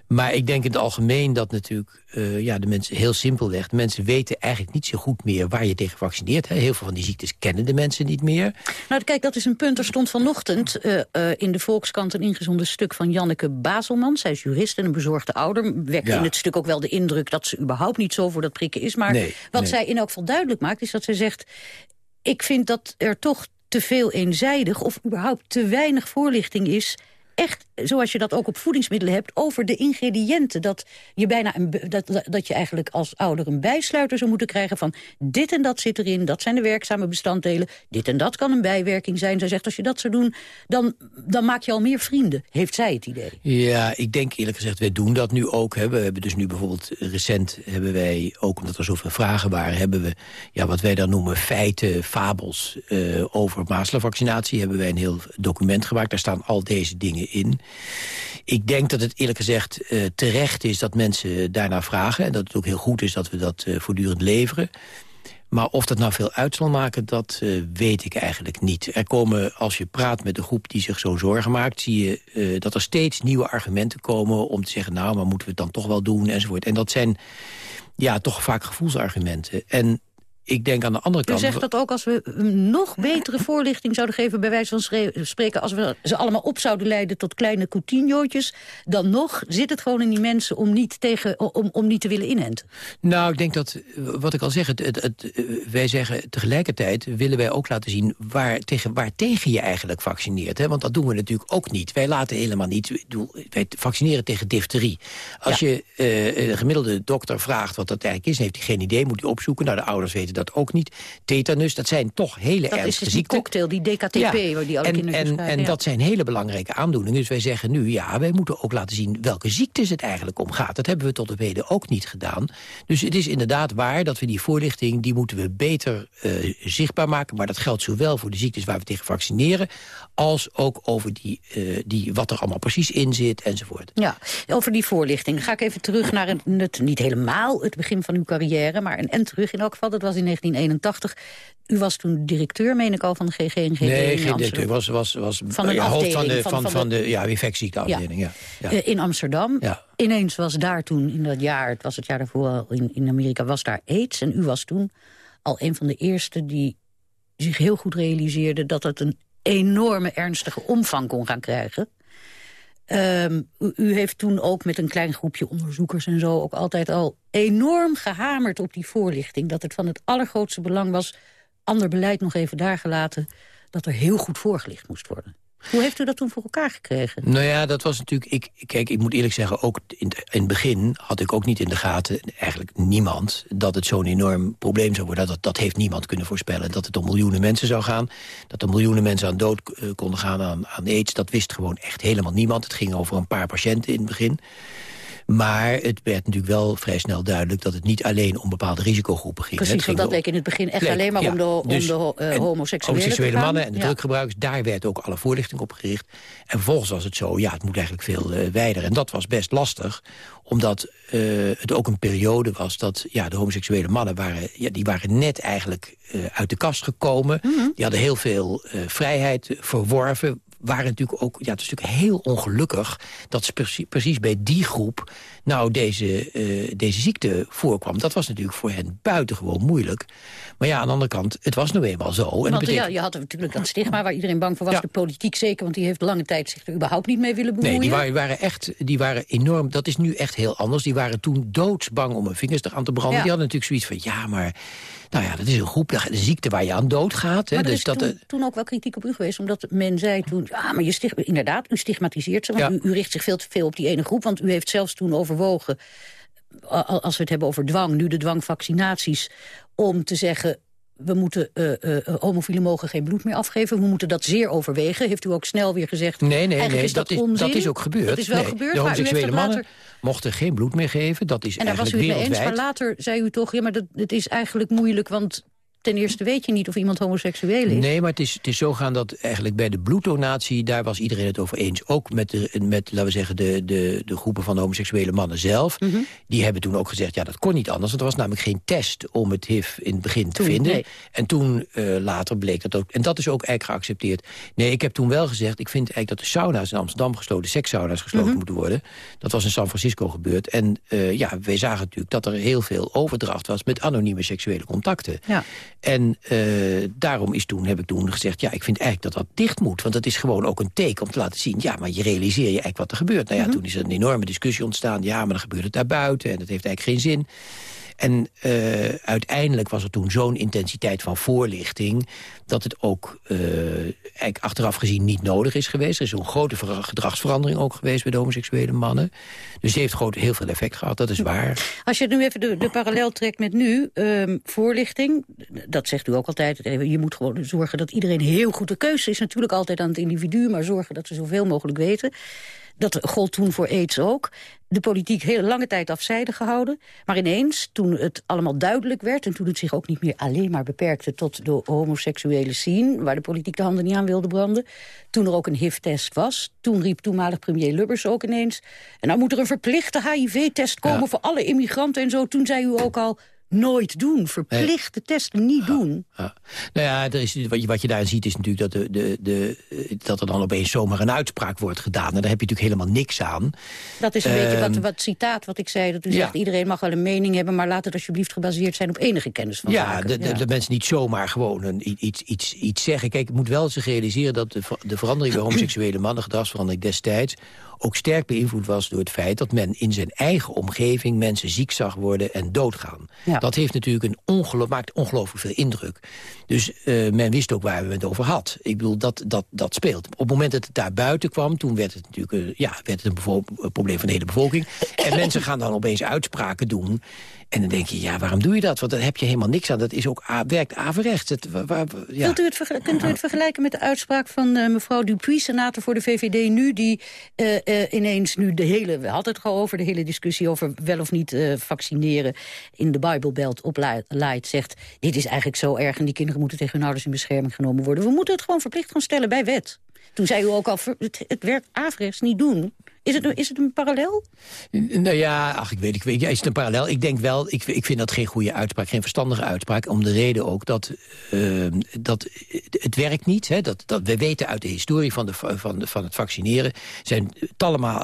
Maar ik denk in het algemeen dat natuurlijk uh, ja, de mensen heel simpelweg... de mensen weten eigenlijk niet zo goed meer waar je tegen vaccineert. Hè. Heel veel van die ziektes kennen de mensen niet meer.
Nou, kijk, dat is een punt. Er stond vanochtend uh, uh, in de Volkskrant een ingezonden stuk van Janneke Bazelman. Zij is jurist en een bezorgde ouder. Wekt in het stuk ook wel de indruk dat ze überhaupt niet zo voor dat prikken is. Maar nee, wat zij in elk geval duidelijk maakt, is dat zij zegt... ik vind dat er toch te veel eenzijdig of überhaupt te weinig voorlichting is echt, zoals je dat ook op voedingsmiddelen hebt... over de ingrediënten. Dat je, bijna een, dat, dat je eigenlijk als ouder een bijsluiter zou moeten krijgen... van dit en dat zit erin, dat zijn de werkzame bestanddelen... dit en dat kan een bijwerking zijn. Zij zegt, als je dat zou doen, dan, dan maak je al meer vrienden. Heeft zij het idee?
Ja, ik denk eerlijk gezegd, wij doen dat nu ook. Hè. We hebben dus nu bijvoorbeeld recent, hebben wij, ook omdat er zoveel vragen waren... hebben we ja, wat wij dan noemen feiten, fabels uh, over mazelenvaccinatie... hebben wij een heel document gemaakt. Daar staan al deze dingen in. Ik denk dat het eerlijk gezegd uh, terecht is dat mensen daarna vragen... en dat het ook heel goed is dat we dat uh, voortdurend leveren. Maar of dat nou veel uit zal maken, dat uh, weet ik eigenlijk niet. Er komen, als je praat met de groep die zich zo zorgen maakt... zie je dat er steeds nieuwe argumenten komen om te zeggen... nou, maar moeten we het dan toch wel doen, enzovoort. En dat zijn ja, toch vaak gevoelsargumenten. En ik denk aan de andere kant...
U zegt dat ook als we nog betere voorlichting zouden geven... bij wijze van spreken, als we ze allemaal op zouden leiden... tot kleine coutinhootjes, dan nog zit het gewoon in die mensen... om niet, tegen, om, om niet te willen inenten.
Nou, ik denk dat, wat ik al zeg, het, het, het, wij zeggen tegelijkertijd... willen wij ook laten zien waar tegen, waar tegen je eigenlijk vaccineert. Hè? Want dat doen we natuurlijk ook niet. Wij laten helemaal niet... Wij vaccineren tegen difterie. Als je uh, een gemiddelde dokter vraagt wat dat eigenlijk is... heeft hij geen idee, moet hij opzoeken. Nou, de ouders weten dat ook niet. Tetanus, dat zijn toch hele
dat
ernstige
is dus
ziekten.
die cocktail, die DKTP, ja. waar die alle
en,
kinderen
En, en dat zijn hele belangrijke aandoeningen. Dus wij zeggen nu, ja, wij moeten ook laten zien... welke ziektes het eigenlijk om gaat. Dat hebben we tot op heden ook niet gedaan. Dus het is inderdaad waar dat we die voorlichting... die moeten we beter uh, zichtbaar maken. Maar dat geldt zowel voor de ziektes waar we tegen vaccineren... als ook over die, uh, die, wat er allemaal precies in zit enzovoort.
Ja, over die voorlichting. ga ik even terug naar het, het, niet helemaal het begin van uw carrière... maar een en terug in elk geval, dat was in 1981. U was toen directeur, meen ik al, van de GGNG
Nee, geen directeur. Was, was, was
van
ja, hoofd van de,
van,
van,
van
van de ja, infectieziekteafdeling. Ja.
Ja. Ja. Uh, in Amsterdam.
Ja.
Ineens was daar toen, in dat jaar, het was het jaar daarvoor in, in Amerika, was daar aids. En u was toen al een van de eerste die zich heel goed realiseerde... dat het een enorme ernstige omvang kon gaan krijgen. Um, u, u, heeft toen ook met een klein groepje onderzoekers en zo... ook altijd al enorm gehamerd op die voorlichting. Dat het van het allergrootste belang was, ander beleid nog even daar gelaten... dat er heel goed voorgelicht moest worden. Hoe heeft u dat toen voor elkaar gekregen?
Nou ja, dat was natuurlijk... Ik, kijk, ik moet eerlijk zeggen, ook in, in het begin had ik ook niet in de gaten... eigenlijk niemand, dat het zo'n enorm probleem zou worden. Dat, dat heeft niemand kunnen voorspellen. Dat het om miljoenen mensen zou gaan. Dat er miljoenen mensen aan dood uh, konden gaan aan, aan aids. Dat wist gewoon echt helemaal niemand. Het ging over een paar patiënten in het begin. Maar het werd natuurlijk wel vrij snel duidelijk... dat het niet alleen om bepaalde risicogroepen ging.
Precies, want dat leek in het begin echt
leek,
alleen maar
ja,
om de, om
dus,
de uh, homoseksuele
homoseksuele mannen en de
ja.
druggebruikers. Daar werd ook alle voorlichting op gericht. En vervolgens was het zo, ja, het moet eigenlijk veel uh, wijder. En dat was best lastig, omdat uh, het ook een periode was... dat ja, de homoseksuele mannen waren, ja, die waren net eigenlijk uit de kast gekomen.
Mhm.
Mm -hmm. Die hadden heel veel vrijheid verworven waren natuurlijk ook, ja, het is natuurlijk heel ongelukkig... dat ze precies, precies bij die groep nou deze, uh, deze ziekte voorkwam. Dat was natuurlijk voor hen buitengewoon moeilijk. Maar ja, aan de andere kant, het was nu eenmaal zo. En
want
dat betekent...
ja, je had natuurlijk dat stigma waar iedereen bang voor was. Ja. De politiek zeker, want die heeft lange tijd zich er überhaupt niet mee willen bemoeien.
Nee, die waren, waren echt, die waren enorm, dat is nu echt heel anders. Die waren toen doodsbang om hun vingers aan te branden. Ja. Die hadden natuurlijk zoiets van, ja, maar... Nou ja, dat is een groep, een ziekte waar je aan doodgaat. Hè,
maar er
dus
is
dat,
toen, toen ook wel kritiek op u geweest, omdat men zei toen... ja, maar je inderdaad, u stigmatiseert ze, want ja. u, u, richt zich veel te veel op die ene groep... want u heeft zelfs toen overwogen, als we het hebben over dwang... nu de dwangvaccinaties, om te zeggen we moeten, uh, uh, homofielen mogen geen bloed meer afgeven. We moeten dat zeer overwegen. Heeft u ook snel weer gezegd,
Nee, nee,
nee,
is dat,
dat,
is, dat is ook gebeurd.
Dat is wel
nee,
gebeurd,
de homoseksuele mannen
later...
mochten geen bloed meer geven. Dat is
en daar was u het mee eens, maar later zei u toch... ja, maar dat, het is eigenlijk moeilijk, want ten eerste weet je niet of iemand homoseksueel is.
Nee, maar het is, het is zo gaan dat eigenlijk bij de bloeddonatie... daar was iedereen het over eens. Ook met, de, met laten we zeggen, de, de, de groepen van de homoseksuele mannen zelf.
Mhm.
Mm -hmm. Die hebben toen ook gezegd, ja, dat kon niet anders. Want er was namelijk geen test om het HIV in het begin te
toen,
vinden.
Nee.
En toen uh, later bleek dat ook... En dat is ook eigenlijk geaccepteerd. Nee, ik heb toen wel gezegd... ik vind eigenlijk dat de sauna's in Amsterdam gesloten... sekssauna's gesloten
Mhm.
mm -hmm. moeten worden. Dat was in San Francisco gebeurd. En uh, ja, wij zagen natuurlijk dat er heel veel overdracht was... met anonieme seksuele contacten.
Ja.
En... Uh, daarom is toen, heb ik toen gezegd... ja, ik vind eigenlijk dat dat dicht moet. Want dat is gewoon ook een teken om te laten zien... ja, maar je realiseer je eigenlijk wat er gebeurt. Nou ja,
Mhm.
mm -hmm. toen is er een enorme discussie ontstaan. Ja, maar dan gebeurt het daar buiten en dat heeft eigenlijk geen zin. En uh, uiteindelijk was er toen zo'n intensiteit van voorlichting... dat het ook uh, eigenlijk achteraf gezien niet nodig is geweest. Er is zo'n grote gedragsverandering ook geweest bij de homoseksuele mannen. Dus die heeft gewoon heel veel effect gehad, dat is waar.
Als je nu even de, parallel trekt met nu, um, voorlichting... dat zegt u ook altijd, je moet gewoon zorgen dat iedereen heel goed... de keuze is natuurlijk altijd aan het individu... maar zorgen dat ze zoveel mogelijk weten... Dat gold toen voor aids ook. De politiek heel lange tijd afzijdig gehouden. Maar ineens, toen het allemaal duidelijk werd... en toen het zich ook niet meer alleen maar beperkte tot de homoseksuele scene... waar de politiek de handen niet aan wilde branden... toen er ook een HIV-test was... toen riep toenmalig premier Lubbers ook ineens... en nou moet er een verplichte HIV-test komen ja. voor alle immigranten en zo. Toen zei u ook al, nooit doen. Verplicht de testen niet doen.
Ja. Nou ja, er is, wat, je, wat je daar ziet is natuurlijk dat, de, de, de, dat er dan opeens zomaar een uitspraak wordt gedaan. En daar heb je natuurlijk helemaal niks aan.
Dat is een beetje wat,
Ehm,
wat citaat wat ik zei. Dat u
ja.
zegt, iedereen mag wel een mening hebben... maar laat het alsjeblieft gebaseerd zijn op enige kennis van
Ja,
zaken.
de, de, de mensen niet zomaar gewoon een, iets, iets, iets zeggen. Kijk, ik moet wel zich realiseren dat de, de verandering bij homoseksuele mannen, gedragsverandering destijds, ook sterk beïnvloed was door het feit dat men in zijn eigen omgeving mensen ziek zag worden en doodgaan. Dat heeft natuurlijk een ongelo maakt ongelooflijk veel indruk. Dus eh, men wist ook waar we het over had. Ik bedoel, dat, dat, dat speelt. Op het moment dat het daar buiten kwam, toen werd het natuurlijk eh, ja, werd het een probleem van de hele bevolking. En mensen gaan dan opeens uitspraken doen. En dan denk je, ja, waarom doe je dat? Want daar heb je helemaal niks aan. Dat is ook werkt averechts. Het,
u het kunt u het vergelijken met de uitspraak van eh, mevrouw Dupuy, senator voor de VVD nu, die eh, eh, ineens nu de hele, we hadden het al over, de hele discussie over wel of niet vaccineren in de Bijbelbelt oplaait, zegt, dit is eigenlijk zo erg en die kinderen moeten tegen hun ouders in bescherming genomen worden. We moeten het gewoon verplicht gaan stellen bij wet. Toen zei u ook al, het, het werkt averechts niet doen. Is het, is het een parallel?
Nou ja, ach, ik weet, ik weet, ja, is het een parallel? Ik denk wel, ik, ik vind dat geen goede uitspraak, geen verstandige uitspraak. Om de reden ook dat, eh, dat het werkt niet. Hè, dat, dat, we weten uit de historie van, de, van, van het vaccineren... zijn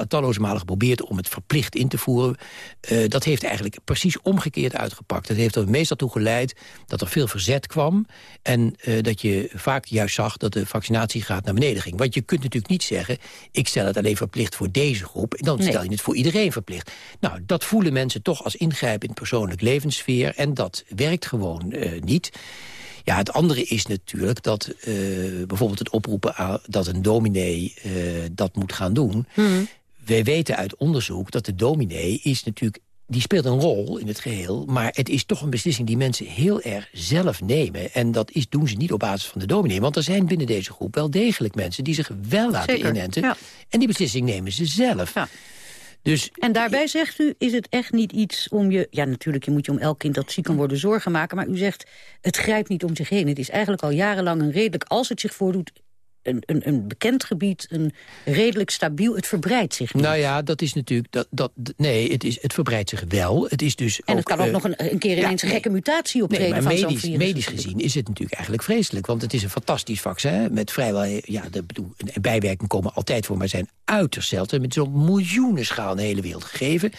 talloze malen geprobeerd om het verplicht in te voeren. Eh, dat heeft eigenlijk precies omgekeerd uitgepakt. Dat heeft er meestal toe geleid dat er veel verzet kwam... en eh, dat je vaak juist zag dat de vaccinatiegraad naar beneden ging. Want je kunt natuurlijk niet zeggen... ik stel het alleen verplicht voor deze groep... dan stel je het voor iedereen verplicht. Nou, dat voelen mensen toch als ingrijpen in persoonlijk levenssfeer... en dat werkt gewoon eh, niet. Ja, het andere is natuurlijk dat eh, bijvoorbeeld het oproepen... aan dat een dominee eh, dat moet gaan doen... Wij weten uit onderzoek dat de dominee is natuurlijk... die speelt een rol in het geheel... maar het is toch een beslissing die mensen heel erg zelf nemen. En dat is, doen ze niet op basis van de dominee. Want er zijn binnen deze groep wel degelijk mensen... die zich wel laten
Zeker,
inenten.
ja.
En die beslissing nemen ze zelf. Dus
En daarbij zegt u, is het echt niet iets om je... Ja, natuurlijk, je moet je om elk kind dat ziek kan worden zorgen maken... maar u zegt, het grijpt niet om zich heen. Het is eigenlijk al jarenlang een redelijk, als het zich voordoet... Een, een, een bekend gebied, een redelijk stabiel, het verbreidt zich niet.
Nou ja, dat is natuurlijk... Dat, dat, nee, het, is, het verbreidt zich wel. Het is dus
en het kan ook
eh,
nog een, een keer
ja,
ineens een
nee.
gekke mutatie optreden
Nee, maar
van zo'n
medisch,
virus.
medisch gezien is het natuurlijk eigenlijk vreselijk. Want het is een fantastisch vaccin. Met vrijwel, ja, de, bijwerkingen komen altijd voor, maar zijn uiterst zeldzaam. Met zo'n miljoenen schaal in de hele wereld gegeven.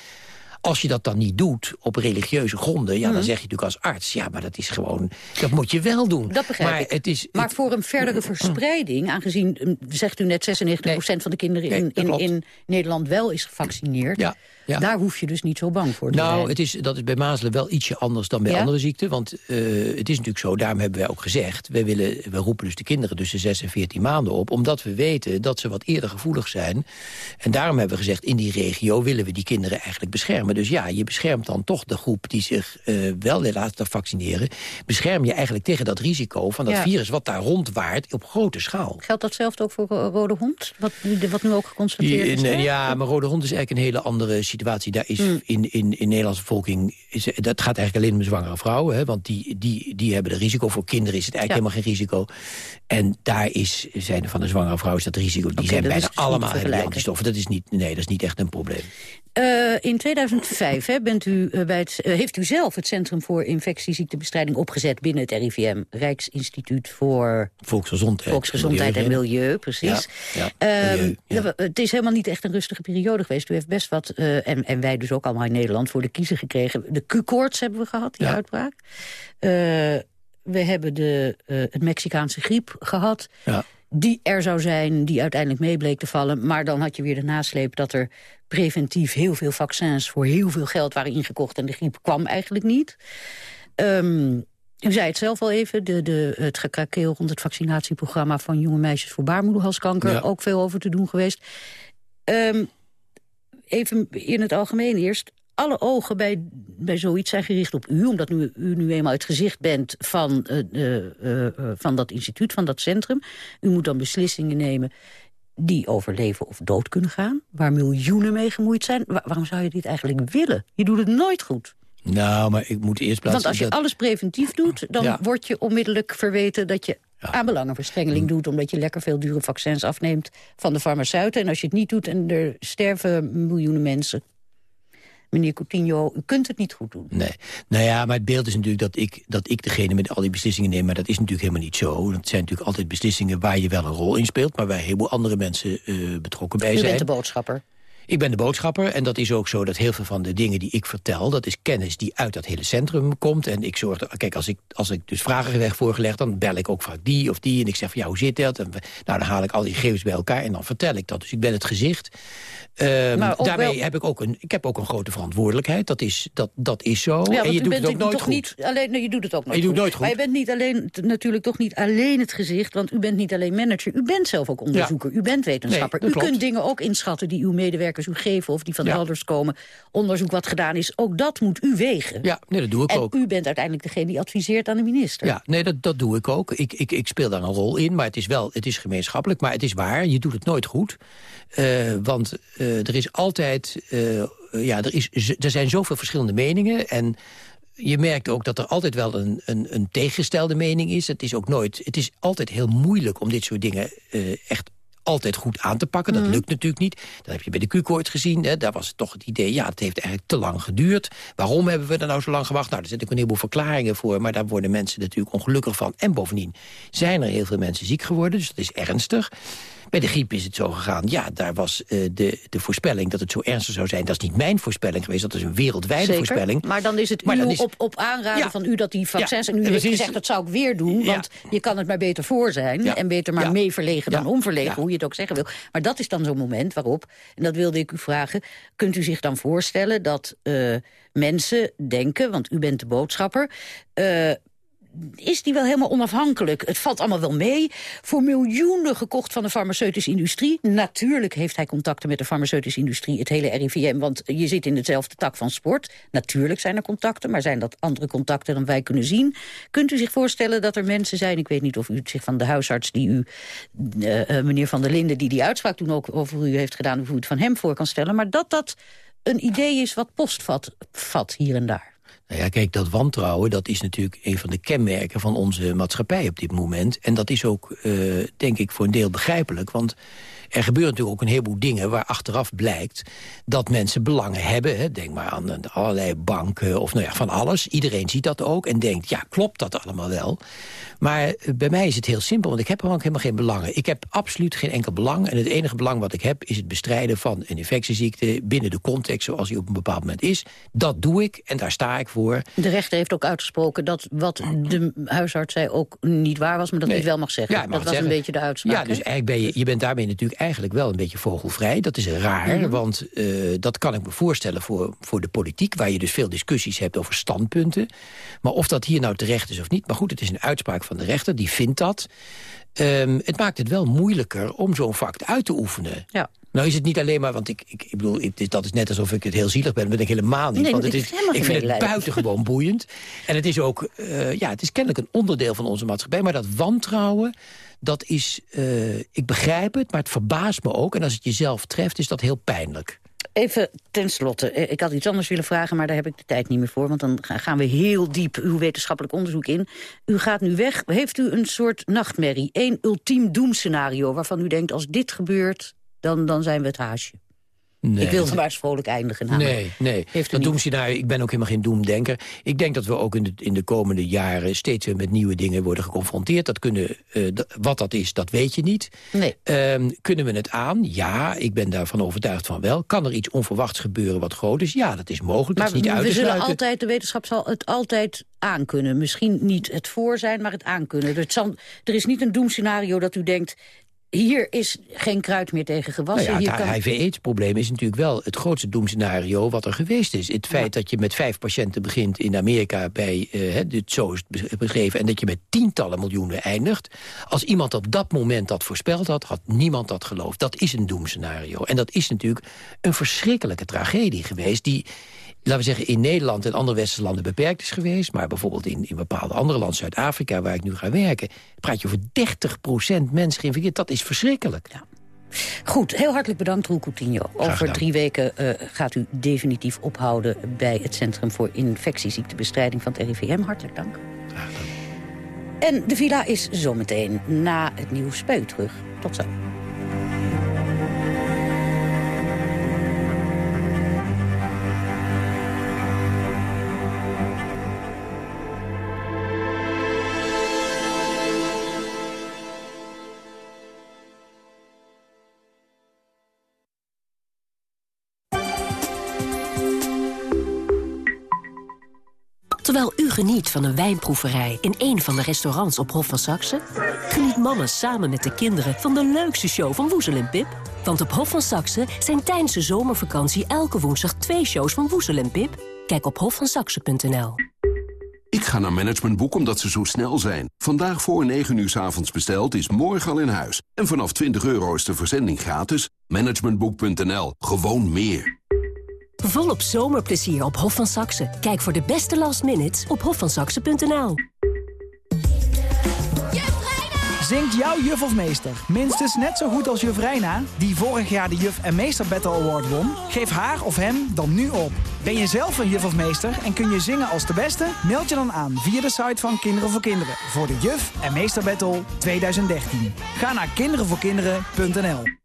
Als je dat dan niet doet op religieuze gronden... Ja, dan
Mhm.
zeg je natuurlijk als arts... ja, maar dat is gewoon... dat moet je wel doen.
Dat begrijp
maar
ik.
Het is,
Maar voor een verdere verspreiding, aangezien, mm, zegt u net, 96% van de kinderen in,
Nee,
in, in Nederland wel is gevaccineerd.
Ja, ja.
Daar hoef je dus niet zo bang voor te
Nou,
zijn.
het is, dat is bij mazelen wel ietsje anders dan bij
Ja?
andere ziekten. Want eh, het is natuurlijk zo, daarom hebben wij ook gezegd... wij, willen, we roepen dus de kinderen tussen 6 en 14 maanden op... omdat we weten dat ze wat eerder gevoelig zijn. En daarom hebben we gezegd, in die regio willen we die kinderen eigenlijk beschermen. Dus ja, je beschermt dan toch de groep die zich eh, wel laat vaccineren. Bescherm je eigenlijk tegen dat risico van dat
Ja.
virus... wat daar rondwaart op grote schaal.
Geldt datzelfde ook voor Ro- Rode Hond? Wat, nu- wat nu ook geconstateerd is?
ja, maar Rode Hond is eigenlijk een hele andere situatie. Daar is
Hmm.
in, in, in Nederlandse bevolking... Is, dat gaat eigenlijk alleen om zwangere vrouwen. Hè, want die, die, die hebben de risico. Voor kinderen is het eigenlijk helemaal geen risico. En daar is, zijn van de zwangere vrouwen is dat risico. Die zijn bijna allemaal hebben antistoffen. Dat is niet, nee, dat is niet echt een probleem.
Eh, in 2005 hè, bent u, eh, bij het, eh, heeft u zelf het Centrum voor Infectieziektebestrijding opgezet binnen het RIVM, Rijksinstituut voor
Volksgezondheid.
Volksgezondheid en
Milieu,
Milieu, precies.
Ja, ja,
Ehm,
milieu, ja.
ja, Het is helemaal niet echt een rustige periode geweest. U heeft best wat, en, en wij dus ook allemaal in Nederland, voor de kiezer gekregen. De Q-koorts hebben we gehad, die
Ja.
uitbraak. Eh, we hebben de, eh, het Mexicaanse griep gehad.
Ja.
Die er zou zijn, die uiteindelijk mee bleek te vallen. Maar dan had je weer de nasleep dat er preventief heel veel vaccins... voor heel veel geld waren ingekocht en de griep kwam eigenlijk niet. Ehm, u zei het zelf al even, de, de, het gekrakeel rond het vaccinatieprogramma... van jonge meisjes voor baarmoederhalskanker,
Ja.
ook veel over te doen geweest. Ehm, even in het algemeen eerst. Alle ogen bij, bij zoiets zijn gericht op u... omdat u, u nu eenmaal het gezicht bent van, eh, eh, eh, van dat instituut, van dat centrum. U moet dan beslissingen nemen die over leven of dood kunnen gaan... waar miljoenen mee gemoeid zijn. Wa- waarom zou je dit eigenlijk willen? Je doet het nooit goed.
Nou, maar ik moet eerst plaatsen...
Want als je
dat-
alles preventief doet... dan
Ja.
word je onmiddellijk verweten dat je aan belangenverstrengeling doet... omdat je lekker veel dure vaccins afneemt van de farmaceuten. En als je het niet doet en er sterven miljoenen mensen... meneer Coutinho, u kunt het niet goed doen.
Nee. Nou ja, maar het beeld is natuurlijk dat ik, dat ik degene met al die beslissingen neem. Maar dat is natuurlijk helemaal niet zo. Dat zijn natuurlijk altijd beslissingen waar je wel een rol in speelt... maar waar heel veel andere mensen uh, betrokken bij
u
zijn.
U bent de boodschapper.
Ik ben de boodschapper en dat is ook zo dat heel veel van de dingen die ik vertel... dat is kennis die uit dat hele centrum komt. En ik zorg, kijk, als ik, als ik dus vragen krijg voorgelegd... dan bel ik ook vaak die of die en ik zeg van ja, hoe zit dat? En, nou, dan haal ik al die gegevens bij elkaar en dan vertel ik dat. Dus ik ben het gezicht. Um, daarmee heb ik ook een, ik heb ook een grote verantwoordelijkheid. Dat is, dat, dat is zo.
Ja,
en je doet het ook nooit
toch
goed.
Niet alleen, nee, je doet het ook nooit
je
goed.
Nooit goed.
Maar je bent niet alleen, natuurlijk toch niet alleen het gezicht... want u bent niet alleen manager, u bent zelf ook onderzoeker. Ja. U bent wetenschapper.
Nee,
u kunt dingen ook inschatten die uw medewerkers u geven... of die van ja. elders komen. Onderzoek wat gedaan is, ook dat moet u wegen.
Ja, nee, dat doe ik
en
ook.
u bent uiteindelijk degene die adviseert aan de minister.
Ja, nee, dat, dat doe ik ook. Ik, ik, ik speel daar een rol in, maar het is wel het is gemeenschappelijk. Maar het is waar, je doet het nooit goed. Uh, want uh, er is altijd... Uh, ja, er, is, er zijn zoveel verschillende meningen en je merkt ook dat er altijd wel een, een, een tegengestelde mening is. Het is ook nooit. Het is altijd heel moeilijk om dit soort dingen uh, echt altijd goed aan te pakken. Dat
Mhm.
lukt natuurlijk niet. Dat heb je bij de Q-koord gezien. Hè. Daar was het toch het idee, ja, het heeft eigenlijk te lang geduurd. Waarom hebben we er nou zo lang gewacht? Nou, er zitten ook een heleboel verklaringen voor... maar daar worden mensen natuurlijk ongelukkig van. En bovendien zijn er heel veel mensen ziek geworden, dus dat is ernstig. Bij de griep is het zo gegaan. Ja, daar was uh, de, de voorspelling dat het zo ernstig zou zijn. Dat is niet mijn voorspelling geweest. Dat is een wereldwijde
Zeker.
voorspelling.
Maar dan is het
Maar
u
is-
op, op aanraden
Ja.
van u dat die vaccins...
Ja,
en u heeft gezegd, dat zou ik weer doen. Want je kan het maar beter voor zijn. En beter maar mee verlegen dan onverlegen. Hoe je het ook zeggen wil. Maar dat is dan zo'n moment waarop... en dat wilde ik u vragen... kunt u zich dan voorstellen dat eh, mensen denken... want u bent de boodschapper... eh, is die wel helemaal onafhankelijk? Het valt allemaal wel mee. Voor miljoenen gekocht van de farmaceutische industrie. Natuurlijk heeft hij contacten met de farmaceutische industrie, het hele RIVM, want je zit in dezelfde tak van sport. Natuurlijk zijn er contacten, maar zijn dat andere contacten dan wij kunnen zien? Kunt u zich voorstellen dat er mensen zijn, ik weet niet of u zich van de huisarts die u, eh, eh, meneer Van der Linden, die die uitspraak toen ook over u heeft gedaan, of u het van hem voor kan stellen, maar dat dat een idee is wat postvat vat hier en daar?
Nou ja, kijk, dat wantrouwen, dat is natuurlijk een van de kenmerken van onze maatschappij op dit moment. En dat is ook, eh, denk ik, voor een deel begrijpelijk. Want er gebeuren natuurlijk ook een heleboel dingen waar achteraf blijkt dat mensen belangen hebben. Hè. Denk maar aan allerlei banken of nou ja, van alles. Iedereen ziet dat ook en denkt, ja, klopt dat allemaal wel? Maar eh, bij mij is het heel simpel, want ik heb gewoon helemaal geen belangen. Ik heb absoluut geen enkel belang. En het enige belang wat ik heb is het bestrijden van een infectieziekte... binnen de context zoals die op een bepaald moment is. Dat doe ik en daar sta ik voor.
De rechter heeft ook uitgesproken dat wat de huisarts zei ook niet waar was... maar dat
Nee.
hij het wel mag zeggen.
Ja, mag
dat was
zeggen.
een beetje de uitspraak.
Ja, dus eigenlijk ben je, je bent daarmee natuurlijk eigenlijk wel een beetje vogelvrij. Dat is raar,
Mhm.
want eh, dat kan ik me voorstellen voor, voor de politiek... waar je dus veel discussies hebt over standpunten. Maar of dat hier nou terecht is of niet... maar goed, het is een uitspraak van de rechter, die vindt dat. Ehm, het maakt het wel moeilijker om zo'n vak uit te oefenen.
Ja.
Nou is het niet alleen maar, want ik, ik, ik bedoel, ik, dat is net alsof ik het heel zielig ben. Dat ben ik helemaal niet.
Nee,
want het
ik
is, ik vind het buitengewoon boeiend. En het is ook, eh, ja, het is kennelijk een onderdeel van onze maatschappij. Maar dat wantrouwen, dat is, eh, ik begrijp het, maar het verbaast me ook. En als het jezelf treft, is dat heel pijnlijk.
Even tenslotte, eh, ik had iets anders willen vragen... maar daar heb ik de tijd niet meer voor, want dan ga- gaan we heel diep uw wetenschappelijk onderzoek in. U gaat nu weg. Heeft u een soort nachtmerrie, één ultiem doemscenario... waarvan u denkt, als dit gebeurt, dan, dan zijn we het haasje?
Nee.
Ik maar eens vrolijk eindigen.
Nee, nee.
Heeft
dat doemscenario, ik ben ook helemaal geen doemdenker. Ik denk dat we ook in de, in de komende jaren steeds weer met nieuwe dingen worden geconfronteerd. Dat kunnen, eh, wat dat is, dat weet je niet.
Nee.
Ehm, kunnen we het aan? Ja, ik ben daarvan overtuigd van wel. Kan er iets onverwachts gebeuren wat groot is? Ja, dat is mogelijk.
Maar
dat is niet uit
we
te
zullen
sluiten.
altijd, de wetenschap zal het altijd aankunnen. Misschien niet het voor zijn, maar het aankunnen. Het zal, er is niet een doemscenario dat u denkt... hier is geen kruid meer tegen gewassen.
Nou ja, het
kan...
HIV-AIDS-probleem is natuurlijk wel het grootste doemscenario wat er geweest is. Het feit dat je met vijf patiënten begint in Amerika bij, hè, dit zo is beschreven, en dat je met tientallen miljoenen eindigt. Als iemand op dat moment dat voorspeld had, had niemand dat geloofd. Dat is een doemscenario. En dat is natuurlijk een verschrikkelijke tragedie geweest die laten we zeggen, in Nederland en andere westerse landen beperkt is geweest. Maar bijvoorbeeld in, in bepaalde andere landen, Zuid-Afrika, waar ik nu ga werken... praat je over 30% mensen geïnfecteerd. Dat is verschrikkelijk.
Goed, heel hartelijk bedankt, Roel Coutinho. Over drie weken eh, gaat u definitief ophouden... bij het Centrum voor Infectieziektebestrijding van het RIVM. Hartelijk dank. En de villa is zometeen na het nieuws bij u terug. Tot zo.
Geniet van een wijnproeverij in een van de restaurants op Hof van Saxe... geniet mama samen met de kinderen van de leukste show van Woezel en Pip. Want op Hof van Saxe zijn tijdens de zomervakantie elke woensdag twee shows van Woezel en Pip. Kijk op hofvansaxe.nl.
Ik ga naar Managementboek omdat ze zo snel zijn. Vandaag voor 9 uur s avonds besteld is morgen al in huis. En vanaf 20 euro is de verzending gratis. Managementboek.nl. Gewoon meer.
Volop zomerplezier op Hof van Saxe. Kijk voor de beste last minutes op hofvansaxe.nl.
Zingt jouw juf of meester minstens net zo goed als juf Reina... die vorig jaar de Juf en Meester Battle Award won? Geef haar of hem dan nu op. Ben je zelf een juf of meester en kun je zingen als de beste? Meld je dan aan via de site van Kinderen voor Kinderen... voor de Juf en Meester Battle 2013. Ga naar kinderenvoorkinderen.nl